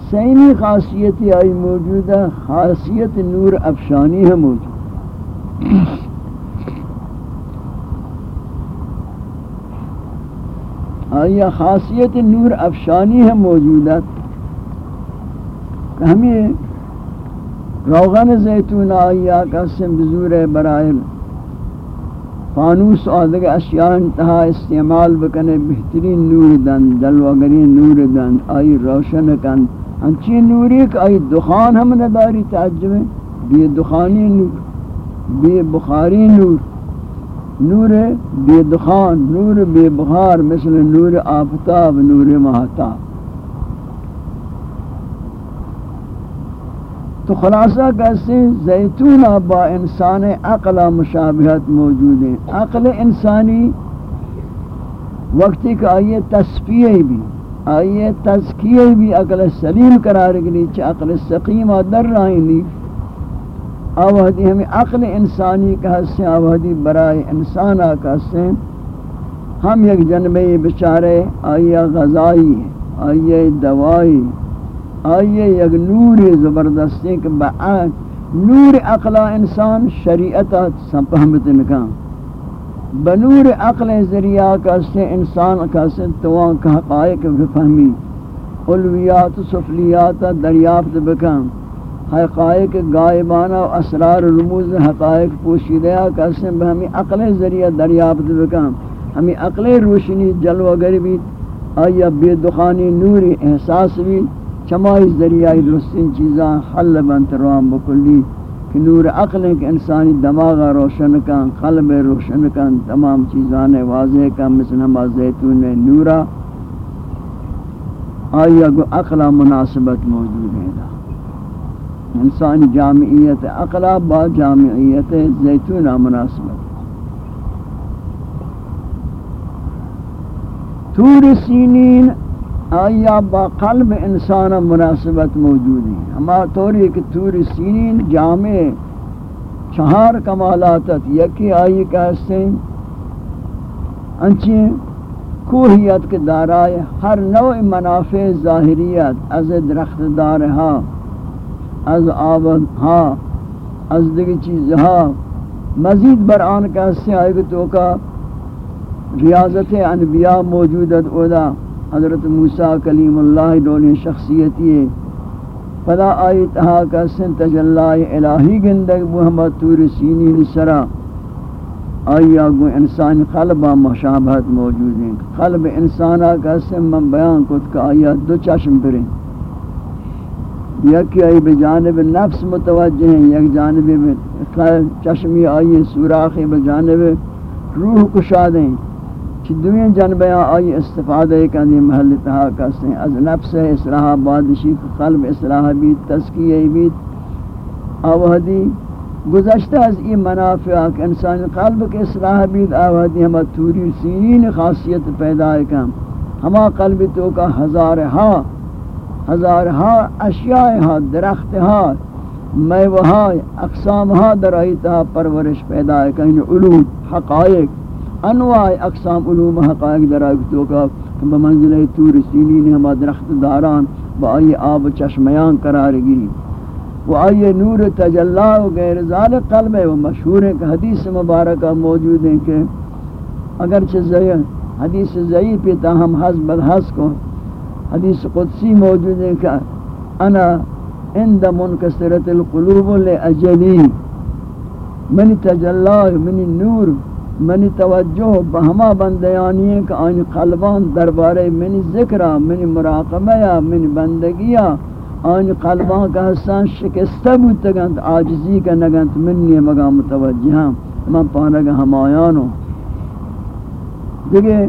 سیمی خاصیت آئی موجود ہے خاصیت نور افشانی ہے موجود آیا خاصیت نور افشانی ہے موجود ہے؟ ہمیں روغن زیتون آیا قسم بزور برائے فانوس آدھگ اشیاء انتہا استعمال بکنے بہترین نور دن دلوگرین نور دن، آئی روشن کن۔ ہنچی نوری کہ آئی دخان ہم نداری تعجب ہے؟ بے دخانی نور بے بخاری نور نور بے دخان، نور بے بخار، مثل نور آفتاب، نور مہتاب تو خلاصہ کیسے زیتون با انسان عقل مشابہت موجود ہیں. عقل انسانی وقتی کہ آئیے تصفیہ بھی، آئیے تذکیہ بھی عقل سلیم قرار گلی چھ عقل سقیم در رہی نہیں آوہدی ہمیں عقل انسانی کا حصے آوہدی برائے انسانا کا حصے ہم یک جنبی بچارے آئیے غذائی آئیے دوائی آئیے یک نور زبردستی کہ بعد نور عقلا انسان شریعت سپہمت نکان بنور عقل ذریعہ کسے انسان کسے توان کا حقائق فہمی علویات سفلیات دریافت بکن حقائق غائبانہ و اسرار رموز حقائق پوشیدہ کسے بہمی عقل ذریعہ دریافت بکن۔ ہمیں عقل روشنی جلوہ گربی آیا بے دخانی نوری احساس بھی۔ چمائی ذریعہ درستین چیزاں حل بنت روان بکلی۔ کہ نور عقل ہے کہ انسانی دماغ روشن کن، قلب روشن کن، تمام چیزاں واضح کن، مثل ہما زیتون نورا۔ آیا گو اقلا مناسبت موجود ہے۔ دا انسان جامعیت اقلا با جامعیت زیتون مناسبت تور سینین آیا با قلب انسان مناسبت موجود ہے؟ ہما طوری کہ تور سینین جامع چہار کمالاتت یکی آئی کہستے ہیں انچین کوہیت کے دارائے ہر نوع منافع ظاہریت از درخت دارہا از آبد ہا از دیگی چیز ہا مزید برآن کا سے آئے گا تو کا ریاضت انبیاء موجودت اودا. حضرت موسیٰ کلیم اللہ دونی شخصیتی ہے. فلا آئی تہا کا سن تجلائی الہی گندگ محمد تور سینی نسرہ آیا گو انسان قلب مشابہت موجود ہیں. قلب انسانا کا سم من بیان کت کا آیا دو چشم بریں یکی آئی بجانب نفس متوجہ ہیں، یک جانب چشمی آئی سوراخی بجانب روح کشادیں چی دوین جانبیاں آئی استفادہ کندی محل تہا کسیں از نفس اصلاح بادشی قلب اصلاح بیت تسکیہ بیت آوہدی گزشتہ از این منافع کہ انسان قلب کے اصلاح بید آوادی ہما توری سینین خاصیت پیدا کم ہما قلب تو کا ہزار ہا۔ ہزار ہا اشیاء ہا درخت ہا میوہ ہا اقسام ہا درائیتا پرورش پیدا کم علوم، حقائق، انواع اقسام، علوم، حقائق درائیتا تو کا بمنزل توری سینین ہما درخت داران، با آئی آب چشمیان قرار گیری۔ و آئیے نور تجلا و غیر ذالک قلب ہے۔ وہ مشہور ہے کہ حدیث مبارکہ موجود ہیں کہ اگرچہ حدیث ضعیف تاہم حسب الحس کو حدیث قدسی موجود ہے کہ انا عند منکسرت القلوب لأجلی، منی تجلا منی نور، منی توجہ بہما بندیانی ہے کہ آنی قلبان دربارے منی ذکرہ، منی مراقبہ منی بندگیہ آن قلبان کا حسان شکستہ بودتا گنت آجزی کا نگنت منی مگا متوجہ من پانگا ہم آیانو دیکھیں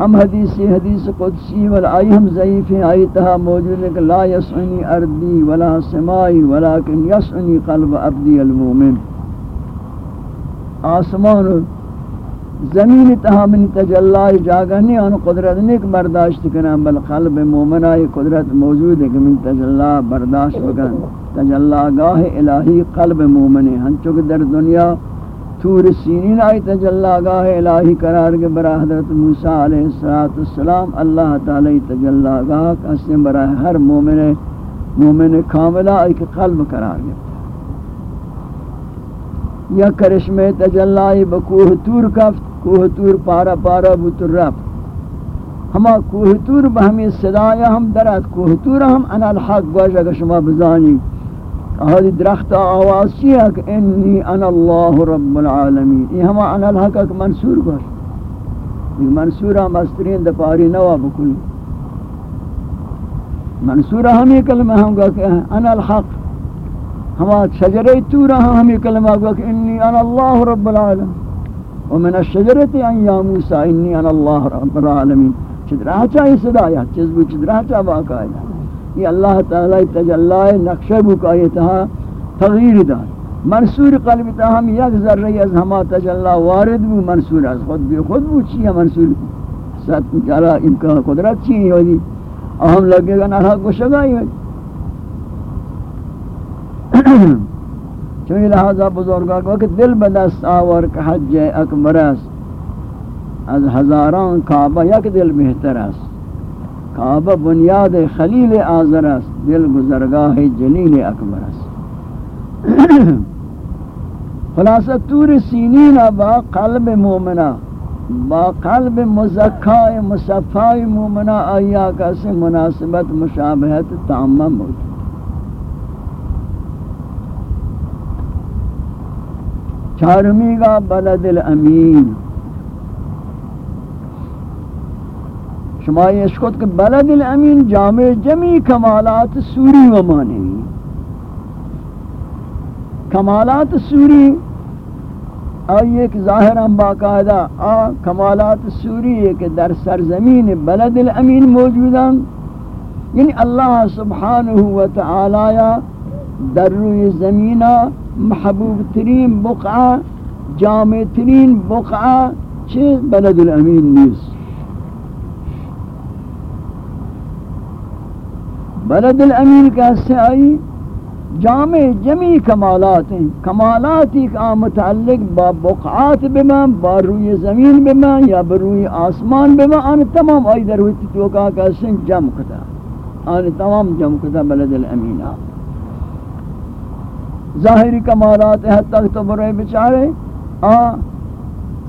ہم حدیثی حدیث قدسی ولا آئی ہم ضعیف ہیں آئی تہا موجود ہے کہ لا یسعنی اردی ولا سمائی ولیکن یسعنی قلب عبدی المومن۔ آسمان زمین تہامن تجلائی جاگہنی ان قدرت نیک برداشت کرنا بل قلب مومنائی قدرت موجود ہے کہ من تجلا برداشت بکن۔ تجلا گاہ الہی قلب مومنی ہن چک در دنیا تور سینین آئی تجلا گاہ الہی قرار کے برا حضرت موسیٰ علیہ السلام اللہ تعالی تجلا گاہ کسی برا ہر مومن مومن کاملہ آئی کہ قلب قرار گیا۔ یا کرشمہ تجلائی بکوہ تور کفت، کوہ تور پارا پارا بوتر رب ہما کوہ تور بہمی صدایا ہم درد، کوہ تور ہم انا الحق گوش اگر شما بزانی۔ ہادی درخت آواز چی ہے کہ انی انا اللہ رب العالمین. یہ ہما انا الحق اک منصور گوش. یہ منصورہ مسترین دپاری نوا بکل منصورہ ہمیں کلمہ ہم گا کہ انا الحق. ہما شجرہ تورہ ہمیں کلمہ گا کہ انی انا اللہ رب العالمین. ومن الشجرة أن يا موسى إني أنا الله رب العالمين چدرہ چاہی صدایا چیز بو چدرہ چاہ باقاعدہ یہ اللہ تعالی تجلائے نقشہ بو یہ تہا تغییر دا منصور قلب تا ہم یک ذرہ از ہما تجلہ وارد بو منصور از خود بھی، خود بو چیئے منصور؟ ست جالا امکان قدرت چی چیئے ہوئی جی۔ اہم لگے گا نرحق کو شگائی ہوئی چونکہ لہذا بزرگا کو کہ دل بدست آور کہ حج اکبر است۔ از ہزاران کعبہ یک دل بہتر است۔ کعبہ بنیاد خلیل آذر است، دل گزرگاہ جلیل اکبر است. خلاصہ تور سینین با قلب مومنہ، با قلب مزکای مصفای مومنہ آیا کا سے مناسبت مشابہت تامہ موجود چارمی گا بلد الامین شما یہ اشکت کہ بلد الامین جامع جمی کمالات سوری و معنی۔ کمالات سوری آئی ایک ظاہر باقاعدہ، آ کمالات سوری ہے کہ در سرزمین بلد الامین موجوداں یعنی اللہ سبحانہ و تعالی در روی زمینہ محبوب ترین بقعہ جامع ترین بقعہ چھ بلد الامین نیز بلد الامین کیسے آئی، جامع جمی کمالات ہیں۔ کمالات ایک آم متعلق با بقعات بما با روی زمین بما یا بروی آسمان بما آن تمام آئی در ہوئی توقع کیسے جم کتا۔ آن تمام جم کتا بلد الامین۔ ظاہری کمالات حد تک تو برے بچارے آن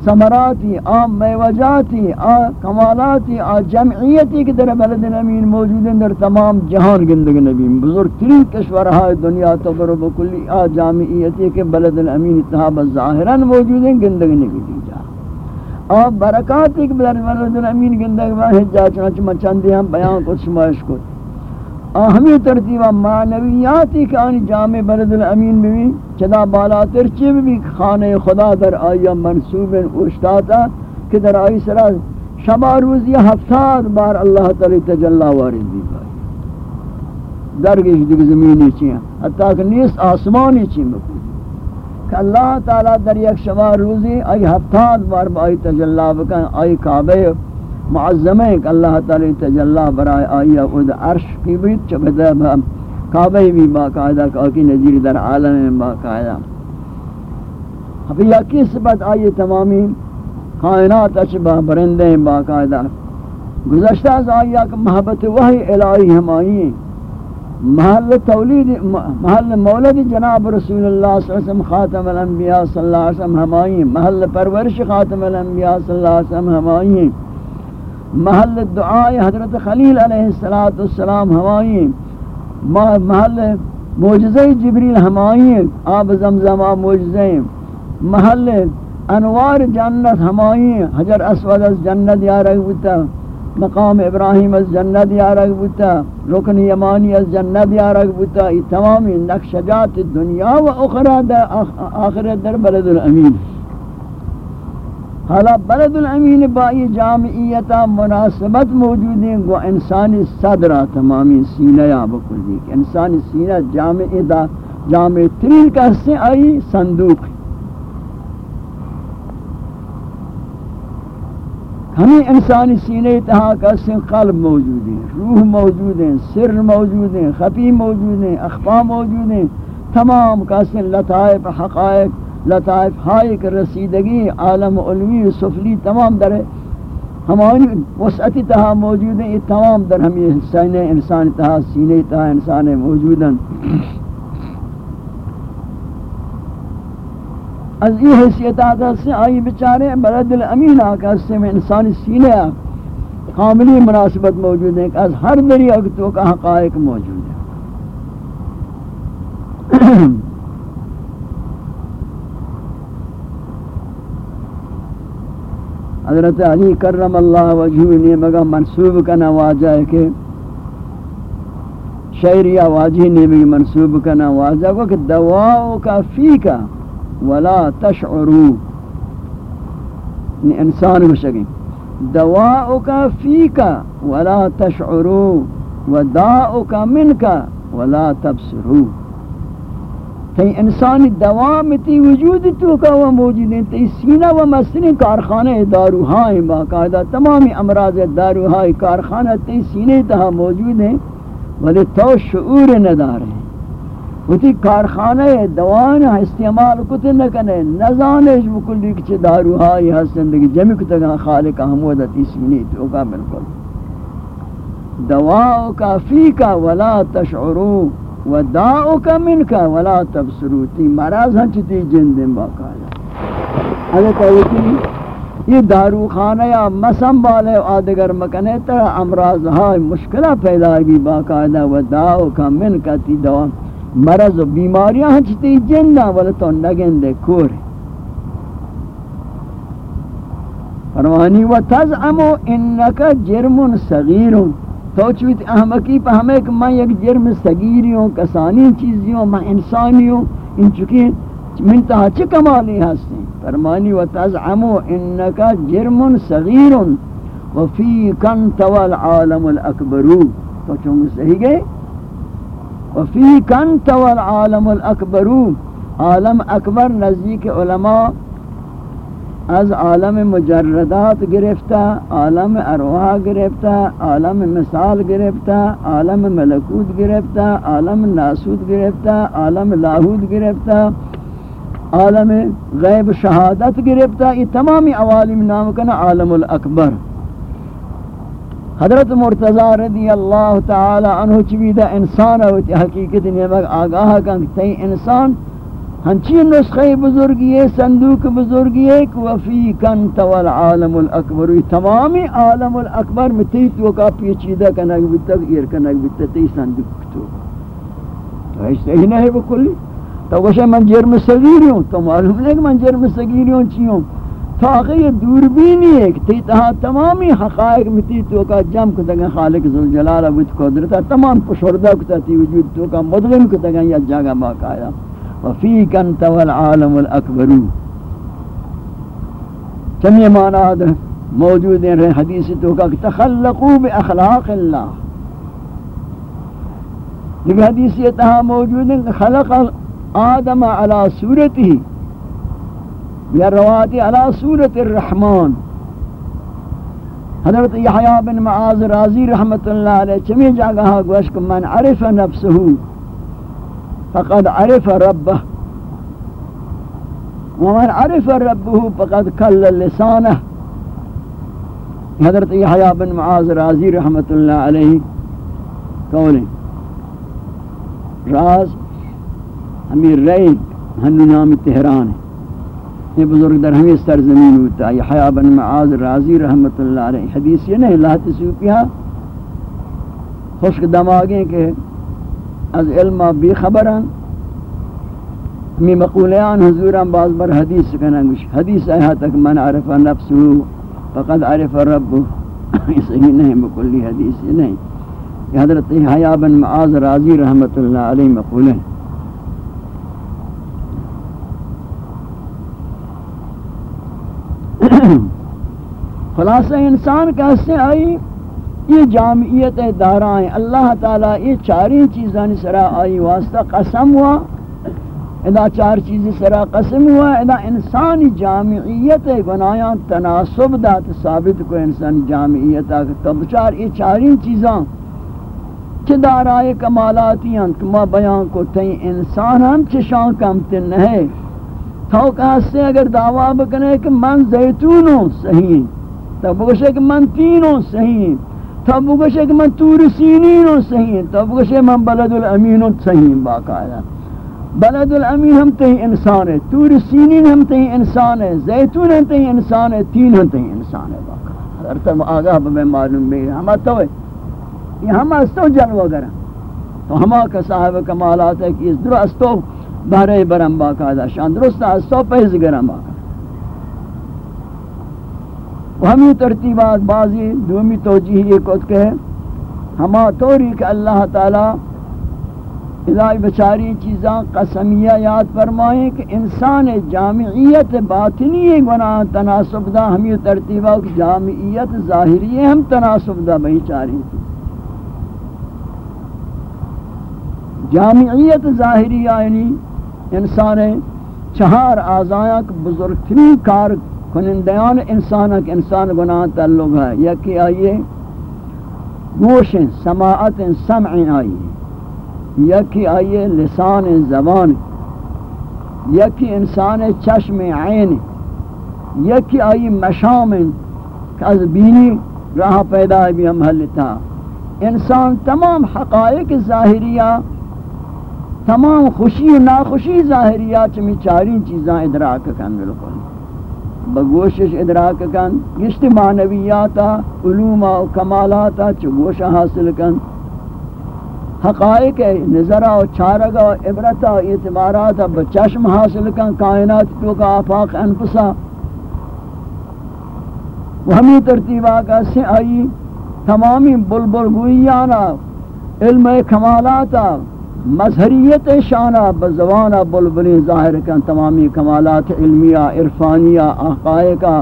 ثمراتی آ میوجاتی، آ کمالاتی، آ جمعیتی کہ در بلد امین موجود ہیں در تمام جہان گندگ نبی بزرگ ترین کشورہا دنیا تبر بکلی آ جامعیتی کہ بلد الامین اتحاب ظاہران موجود ہیں گندگ نبی دی جا۔ آ برکاتی کہ بلد الامین گندگ واحد، جا چنانچہ چندی ہم بیان کو شمائش کو۔ ہمیں ترتیبہ معنویاتی کہ آنی جامع بلد الامین بھی چدا بالا ترچی بھی خانہ خدا در آیا منصوب اشتاتا کہ در آئی سرا شبا روزی ہفتاد بار اللہ تعالی تجلہ وارد دی پائی درگیش دیکھ زمینی چیئے حتیٰ کہ نیس آسمانی چیئے مکو کہ اللہ تعالی در یک شبا روزی آئی ہفتاد بار بائی تجلہ بکن، آئی کعبے معظم ہے کہ اللہ تعالی تجلی برائے آیا خود عرش کی بھی چبدہ کعبہ بھی باقاعدہ کاکی نظیر در عالم میں باقاعدہ۔ اب یہ کی صفت آئی تمامی کائنات اشبہ برندے باقاعدہ۔ گزشتہ از آیا کہ محبت وحی الہی ہم آئی محل تولید، محل مولد جناب رسول اللہ صلی اللہ علیہ وسلم خاتم الانبیاء صلی اللہ علیہ وسلم ہم آئی محل پرورش خاتم الانبیاء صلی اللہ علیہ وسلم ہم آئی محل دعائے حضرت خلیل علیہ السلام ہمائی محل موجزہ جبریل ہمائی آب زمزم آب موجزہ محل انوار جنت ہمائی حجر اسود از جنت یا بتا مقام ابراہیم از جنت یا بتا رکن یمانی از جنت یا یہ تمامی نقشجات دنیا و أخرى آخرت در بلد الامین۔ حالا بلد الامین بائی جامعیتا مناسبت موجود ہیں، گو انسانی صدرہ تمامی سینہ یا بکل دیکھ انسانی سینہ جامع دا، جامع ترین کا حصے آئی؟ صندوق۔ ہمیں انسانی سینہ تہا کا حصے قلب موجود ہیں، روح موجود ہیں، سر موجود ہیں خفی موجود ہیں اخفا موجود ہیں، تمام کا حصے لطائف، حقائق لطائف ہائی کر رسیدگی عالم علمی سفلی تمام در ہماری وسعتی تہا موجود ہیں یہ تمام در ہم یہ سینے انسان تہا سینے تہا انسان موجود ہیں از یہ حیثیت آتا سے آئی بچارے بلد الامین آکا سے میں انسانی سینے کاملی مناسبت موجود ہیں کہ از ہر دری اگتوں کا حقائق موجود ہے۔ حضرت علی کرم اللہ وجہ نے مگا منصوب کا نواجہ ہے کہ شعریہ واجہ نے بھی منصوب کا نواجہ کو کہ دواؤ کا فی کا ولا تشعرو۔ انسان کو شکیں دواؤ کا فی کا ولا تشعرو۔ وداؤ کا من کا ولا تبصرو۔ تی انسانی دوام تی وجود تو کا وہ موجود ہیں، تی سینہ و مسنی کارخانہ داروہائی باقاعدہ تمامی امراض داروہائی کارخانہ تی سینے تہا موجود ہیں ولی تو شعور ندار ہیں۔ وہ تی کارخانہ دوان استعمال کت نہ کتے نکنے نزانش بکلی کچھ داروہائی حسندگی جمع کتگا خالق حمودہ تی سینے تو کا بالکل۔ دواؤ کا فی کا ولا تشعرو و داؤک منکا ولا تبصروتی مرض ہن چتی جندن باقاعدہ. اگر کہتی یہ دارو خانہ یا مسم والے آدگر مکنے تر امراض ہائی مشکلہ پیدا گی باقاعدہ. و داؤک منکا تی دوا. مرض و بیماریاں ہن چتی جندن ولی تو نگندے کور فرمانی و تزعمو انکا جرم صغیرون تو چویت احمقی پہ ہمیں کہ میں ایک جرم سگیری ہوں، کسانی چیزی ہوں، میں انسانی ہوں، ان چکی من تہا چی کمالی ہستے فرمانی و تزعمو انکا جرم صغیر وفی کن طول عالم الاکبرو تو چونگ صحیح گئے؟ وفی کنت والعالم الاکبرو عالم اکبر نزدیک علماء از عالم مجردات گرفتا، عالم ارواح گرفتا، عالم مثال گرفتا، عالم ملکوت گرفتا، عالم ناسود گرفتا، عالم لاہود گرفتا، عالم غیب شہادت گرفتا یہ تمامی عوالم نام کنا عالم الاکبر۔ حضرت مرتضی رضی اللہ تعالی عنہ چویدہ انسان ہوتی، حقیقت نیمک آگاہ کن انسان ہنچی نسخے بزرگی ہے، صندوق بزرگی ہے کہ وفی کن تول عالم الاکبر تمامی عالم الاکبر میں تی تو پیچیدہ کنک بیتا ایر کنک بیتا تی صندوق تو۔ تو ایسا ہی نہیں بکلی تو گوشے من جرم صغیری ہوں، تو معلوم نہیں کہ من جرم صغیری ہوں، چی ہوں۔ تاکہ یہ دوربینی ہے کہ تی تہا تمامی حقائق میں تی تو جم کو دگا خالق ذوالجلال ابت قدرتا، تمام پشوردہ کتا تی وجود تو کا مدغم کو دگا یا جاگا باقایا۔ وفیک انت والعالم الاکبر چمی معنی موجود ہیں حدیث تو کا تخلقوا باخلاق اللہ لیکن حدیث یہ تہا موجود. ہے خلق آدم على صورته. یا روایتی علی صورت الرحمن. حضرت یحیاء بن معاذ رازی رحمت اللہ علیہ چمی جاگہا گوشک من عرف نفسه. فقد عرف ربه. ومن عرف ربه فقد کل لسانه. حضرت یحیاء بن معاذ رازی رحمت اللہ علیہ قولیں راز امیر رئی ہنو نام تہران ہے. یہ بزرگ در ہمیں سرزمین ہوتا یہ حیاء بن معاذ رازی رحمت اللہ علیہ. حدیث یہ نہیں، اللہ تسوپیہ خشک دماغیں کہ از علم بی خبران ہمیں مقولیان حضوران باز بر حدیث کنا گوش. حدیث آیا تک من عرف نفسه، فقد عرف رب یہ صحیح نہیں بکلی حدیث یہ نہیں یہ حضرت حیاء بن معاذ رازی رحمت اللہ علیہ مقولیں خلاصہ انسان کیسے آئی یہ جامعیت دارائیں، اللہ تعالیٰ یہ چاری چیزاں سرا آئی واسطہ قسم ہوا، ادا چار چیزیں سرا قسم ہوا، ادا انسانی جامعیت گنایاں تناسب دات ثابت کو انسانی جامعیت تو بچار یہ چاری چیزاں کہ دارائے کمالاتی ہیں کہ بیان کو تئیں انسان ہم چشان کمتے نہیں تو کہاستے اگر دعویٰ بکنے کہ من زیتونوں صحیح۔ تب بگوشے کہ من تینوں صحیح۔ تب بگوشے کہ من تور سینینوں صحیح تب بگوشے من بلد الامینوں صحیح باقایا بلد الامین ہم تہیں انسان ہے تور سینین ہم تہیں انسان ہے زیتون ہم تہیں انسان ہے تین ہم تہیں انسان ہے باقایا اگر تب آگاہ بے معلوم بھی ہمیں تو ہے یہ ہم استو جلوہ گرہ تو ہما کا صاحب کمالات ہے کہ اس در استو بہرے برم، باقاعدہ۔ شان درست استو پیز گرم، باقاعدہ۔ ہمیں ترتیبات بازی دومی توجیہ یہ کت کہ ہما طوری کہ اللہ تعالی الہی بچاری چیزاں قسمیہ یاد فرمائیں کہ انسان جامعیت باطنی گناہ تناسب دا ہمیں ترتیبہ کہ جامعیت ظاہری ہم تناسب دا بہی چاری جامعیت ظاہری یعنی انسان چہار آزایاں بزرگترین کار کنندیان انسان ایک انسان گناہ تعلق ہے۔ یکی آئیے گوش سماعت سمع آئیے۔ یکی آئیے، لسان زبان۔ یکی انسان چشم عین۔ یکی آئیے مشام از بینی راہ پیدا بھی ہم حلتا انسان تمام حقائق ظاہریہ، تمام خوشی و ناخوشی ظاہریہ، چمی چاری چیزاں ادراک کن بالکل بگوشش ادراک کن، گشت معنویاتا علوما و کمالاتا چو گوش حاصل کن. حقائق نظرہ و چارگا و عبرتا و اعتباراتا بچشم حاصل کن، کائنات تو کا آفاق انفسا. و ہمیں ترتیبہ کا سے آئی تمامی بلبل گویانا علم کمالاتا مظہریت شانہ، بزوانہ، بلبلی ظاہر کن، تمامی کمالات علمیہ، عرفانیہ حقائقہ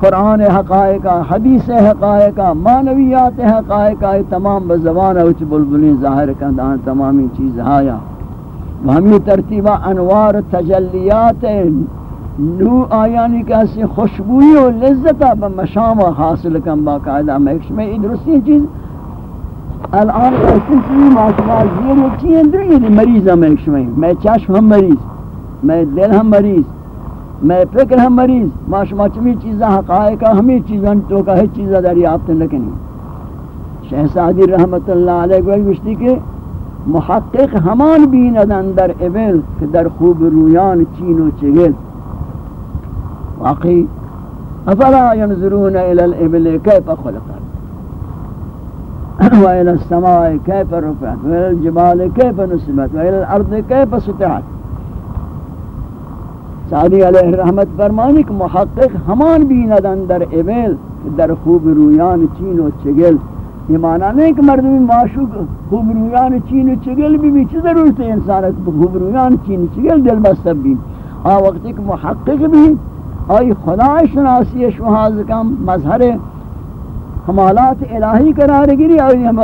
قرآن حقائق حدیث حقائق مانویات حقائق تمام بزبان اوچ بلبلین ظاہر کندان تمامی چیز آیا ہمی ترتیبہ انوار تجلیات نو آیانی کہ اسی خوشبوئی و لذتا بمشام حاصل کن باقاعدہ، میں ایک درستی چیز الان ایسی چیزی ماشما زیر ایک چیز اندر یہ مریض ہم ایک شمی میں چشم ہم مریض. میں دل ہم مریض. میں فکر ہم مریض. ماشما چمی چیزاں حقائق ہمیں چیزاں تو کا ہے چیزاں دریافت لکنی شہزادی رحمت اللہ علیہ گوئی گشتی کہ محقق ہمان بیند اندر ابل کہ در خوب رویان چین و چگل. واقعی، افلا ينظرون الى الابل كيف خلقت والى السماء كيف رفعت والى الجبال كيف نصبت والى الارض كيف سطحت. سعدی علیہ رحمت فرمانی کہ محقق ہمان بیند اندر ابیل در خوب رویان چین و چگل. یہ معنی نہیں کہ مردمی معشوق خوب رویان چین و چگل بھی بھی چی ضرورت ہے انسان خوب رویان چین و چگل دل بستب بھی آ وقت ایک محقق بھی، آئی خدا شناسی شوہاز کم مظہر حمالات الہی قرار گری آئی ہم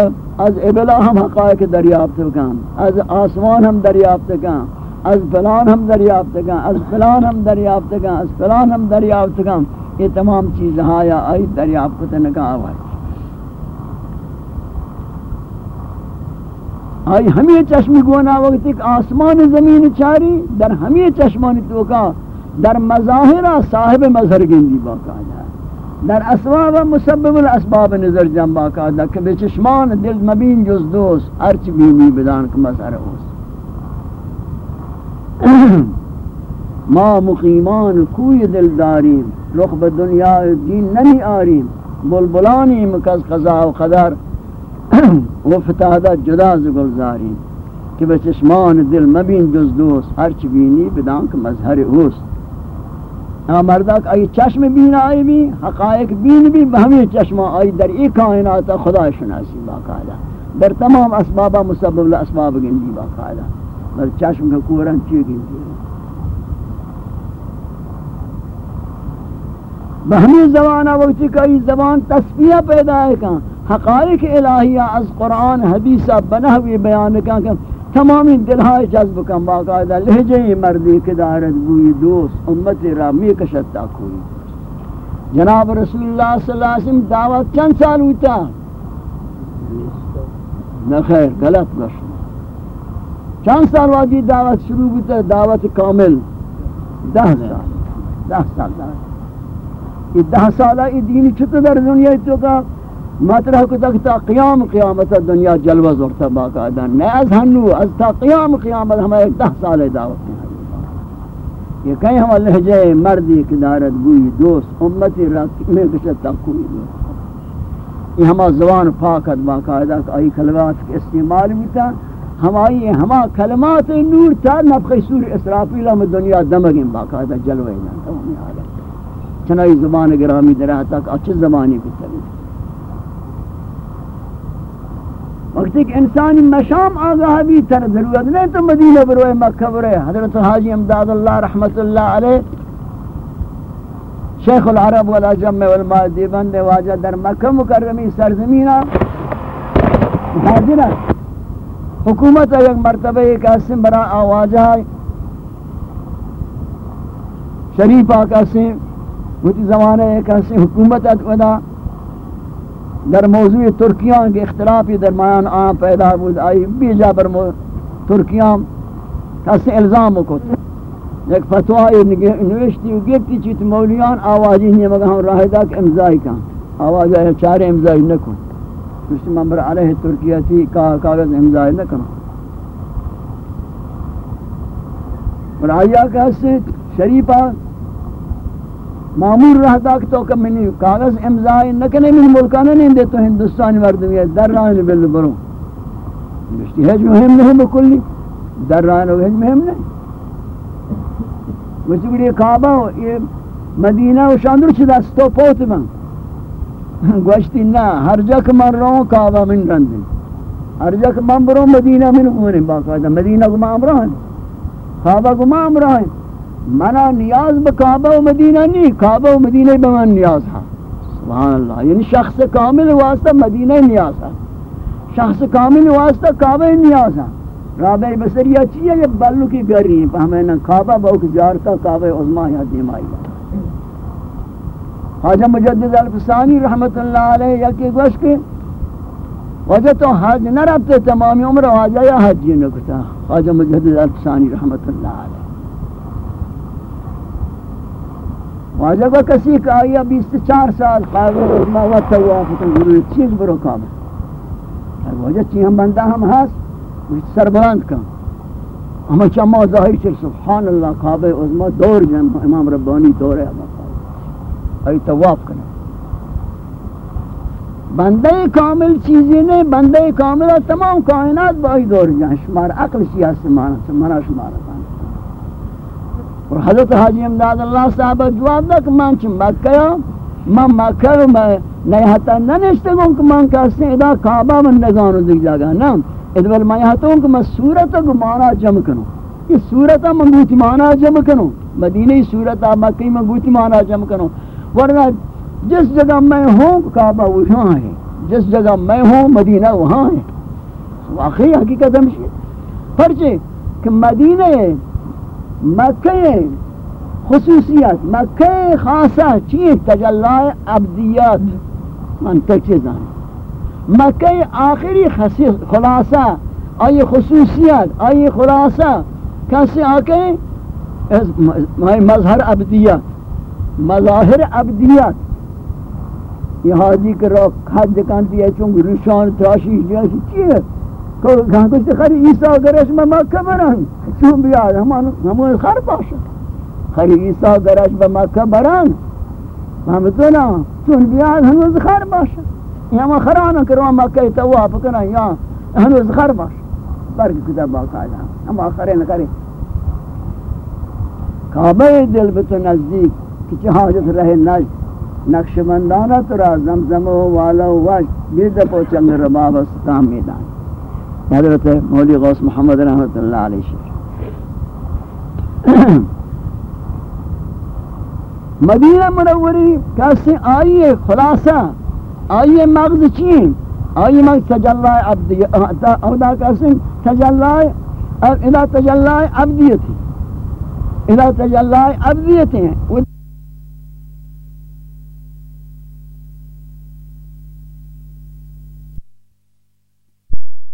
از ابلا ہم حقائق دریافت کم از آسمان ہم دریافت کم از فلان ہم دریافت گا از فلان ہم دریافت گا از فلان ہم دریافت گا یہ تمام چیز آیا آئی دریافت کو تنکا آوائی آئی ہمیں چشمی گونا وقت ایک آسمان زمین چاری، در ہمیں چشمانی توکا، در مظاہرہ صاحب مظہر گندی باقا جائے در اسباب مسبب الاسباب نظر جنب باقا جائے کہ بے چشمان دل مبین جز دوست ارچ بینی بدان کا مظہر ہوست ما مقیمان کوی دل داریم رخ به دنیا دین نمی آریم. بلبلانیم کز قضا و قدر و فتادت جدا ز گلزاریم کہ به چشمان دل مبین جز دوست هر چی بینی بدان که مظهر اوست. ہاں اما مردک آئی چشم بین آئی بھی، حقائق بین بھی بہمی چشم آئی در ای کائنات خدا شناسی باقاعدہ در تمام اسبابہ مسبب اسباب گندی باقاعدہ بل چشم کا کورن چی گئی بہمی زبانہ وقتی کئی زبان تصفیہ پیدا ہے کہاں حقائق الہیہ از قرآن، حدیثہ بنہوی بیان کہاں کہ تمامی دلہائی جذب کن باقاعدہ لہجہی مردی کے دارت گوئی دوست امت رامی کشتا کوئی جناب رسول اللہ صلی اللہ علیہ وسلم دعوت چند سال ہوتا نہ خیر، غلط گشت چند سال وادی دعوت شروع ہوتا دعوت کامل. دہ سال دہ سال دعوت. یہ دہ سالہ یہ دینی چھتا در دنیا تو کا مطلب مطرح کو تک تا قیام قیامت دنیا جلوہ زورتا باقاعدہ نہیں از ہنو، از تا قیام قیامت ہمیں ایک دہ سال دعوت میں یہ کہیں ہم لہجہ مردی کی دارت گوئی دوست، امتی رکھ میں کشتا کوئی دوست یہ ہما زبان پاکت باقاعدہ آئی کلوات کے استعمال بھی ہوتا ہمائی ہما کلمات نور تا نفخی سور اسرافیل ہم دنیا دمگیں باقاعدہ جلوے نہ تمہیں آگا چنائی زبان گرامی درہ تک اچھ زبانی بھی تلی وقت ایک انسانی مشام آگاہ بھی تر ضرورت نہیں، تو مدینہ بروئے، مکہ بروئے، حضرت حاجی امداد اللہ رحمت اللہ علیہ، شیخ العرب والعجم والماء دیبند واجہ در مکہ مکرمی سرزمینہ حاضرہ حکومت ایک مرتبہ ایک اسم برا آواز ہے شریف آکاسی وہی زمانے ایک اسم حکومت ادودا در موضوع ترکیان کے اختلافی درمیان آن پیدا بود، آئی بیجا بر ترکیان کسی الزام کو ایک فتوہ نوشتی و گفتی چیت مولیان آوازی نہیں مگا ہم راہ دا کہ امزائی کان آواز ہے چارے امزائی نکن. کسی ممبر علیہ ترکیہ تھی کاغذ امضائی نہ کرنا اور آیا کہتے شریفہ معمول رہتا کہ تو کہ منی کاغذ امضائی نہ کرنے من ملکانہ نہیں دے تو ہندوستانی مردمی ہے، در رہنے بل برو مشتی ہے جو مہم نہیں بکلی، در رہنے وہ مہم نہیں۔ مجھے بڑی کعبہ ہو یہ مدینہ و شاندر چھ دستو پوت من۔ گوشتی نا ہر جک من رو کعبہ من رندن ہر جک من برو مدینہ من گونے باقاعدہ مدینہ کو مام رہن۔ کعبہ کو مام رہن۔ منا نیاز بکعبہ و مدینہ نہیں، کعبہ و مدینہ بمن نیاز ہاں سبحان اللہ یعنی شخص کامل واسطہ مدینہ نیاز ہاں شخص کامل واسطہ کعبہ نیاز ہاں رابع بسریہ چیئے یہ بلو کی گری ہیں۔ فہمینا کعبہ بہت جارتا کعبہ عظمہ یا دیمائی حاجہ مجدد الفسانی رحمت اللہ علیہ یا کہ گوش کے وجہ تو حج نہ ربتے تمامی عمر واجہ یا حج یہ نکتا۔ حاجہ مجدد الفسانی رحمت اللہ علیہ۔ مطلب واجہ کو کسی کا آیا بیس چار سال قابل رحمہ و تواف گروہ چیز برو کامل واجہ چی ہم بندہ ہم ہاس سر بلند کا ہمیں چمہ ظاہر چل سبحان اللہ قابل عظمہ دور جن امام ربانی دور ہے ای تواف کرنا بندے کامل چیزیں نہیں، بندے کامل تمام کائنات بائی دور جائیں۔ شمار عقل سیاست مانا سمانا شمار اور حضرت حاجی امداد اللہ صاحب جواب دا کہ من چھ مکہ من مکہ میں نہیں حتی ننشتے گوں کہ من کہتے ادا کعبہ من نگانو دیکھ جاگا نا ادوال میں یہاں کہ میں صورتا کو مانا جمع کنوں یہ صورتا من گوتی مانا جمع کنوں مدینہ صورتا مکہ من گوتی مانا جمع کنوں ورنہ جس جگہ میں ہوں کعبہ وہاں ہے، جس جگہ میں ہوں مدینہ وہاں ہے۔ واقعی حقیقت ہمشی پرچے کہ مدینہ مکہ خصوصیت، مکہ خاصہ چیز تجلہ عبدیات من تک چیزاں مکہ آخری خلاصہ، آئی خصوصیت، آئی خلاصہ کیسے آکے؟ مظہر عبدیت، مظاہر عبدیت۔ یہ حاجی کے روک حج کانتی ہے چونگ رشان، تراشی، جیسی چیئے کہ کہاں کچھ خری عیسیٰ گرش میں مکہ برن؟ چون بیاد ہمون خر باشا خری عیسیٰ گرش میں مکہ برن. ہم تو نا چون بیاد ہنوز خر باشا یہ ہم خرانا کرو مکہ تواف کرنا یا ہنوز خر باشا برگ کتاب باقاعدہ ہم آخرے نہ کریں کعبہ دل بتو نزدیک کچھ حاجت رہے نج نقش بندانہ تو را زمزم و والا و وش بیدہ پوچھا میں رباب استقام میدان. حضرت مولی غوث محمد رحمت اللہ علیہ۔ شکر مدینہ منوری کیسے آئیے خلاصہ آئیے مغز چین آئیے مغز تجلہ عبدیت اودا کیسے تجلہ اذا تجلہ عبدیت اذا تجلہ عبدیت ہیں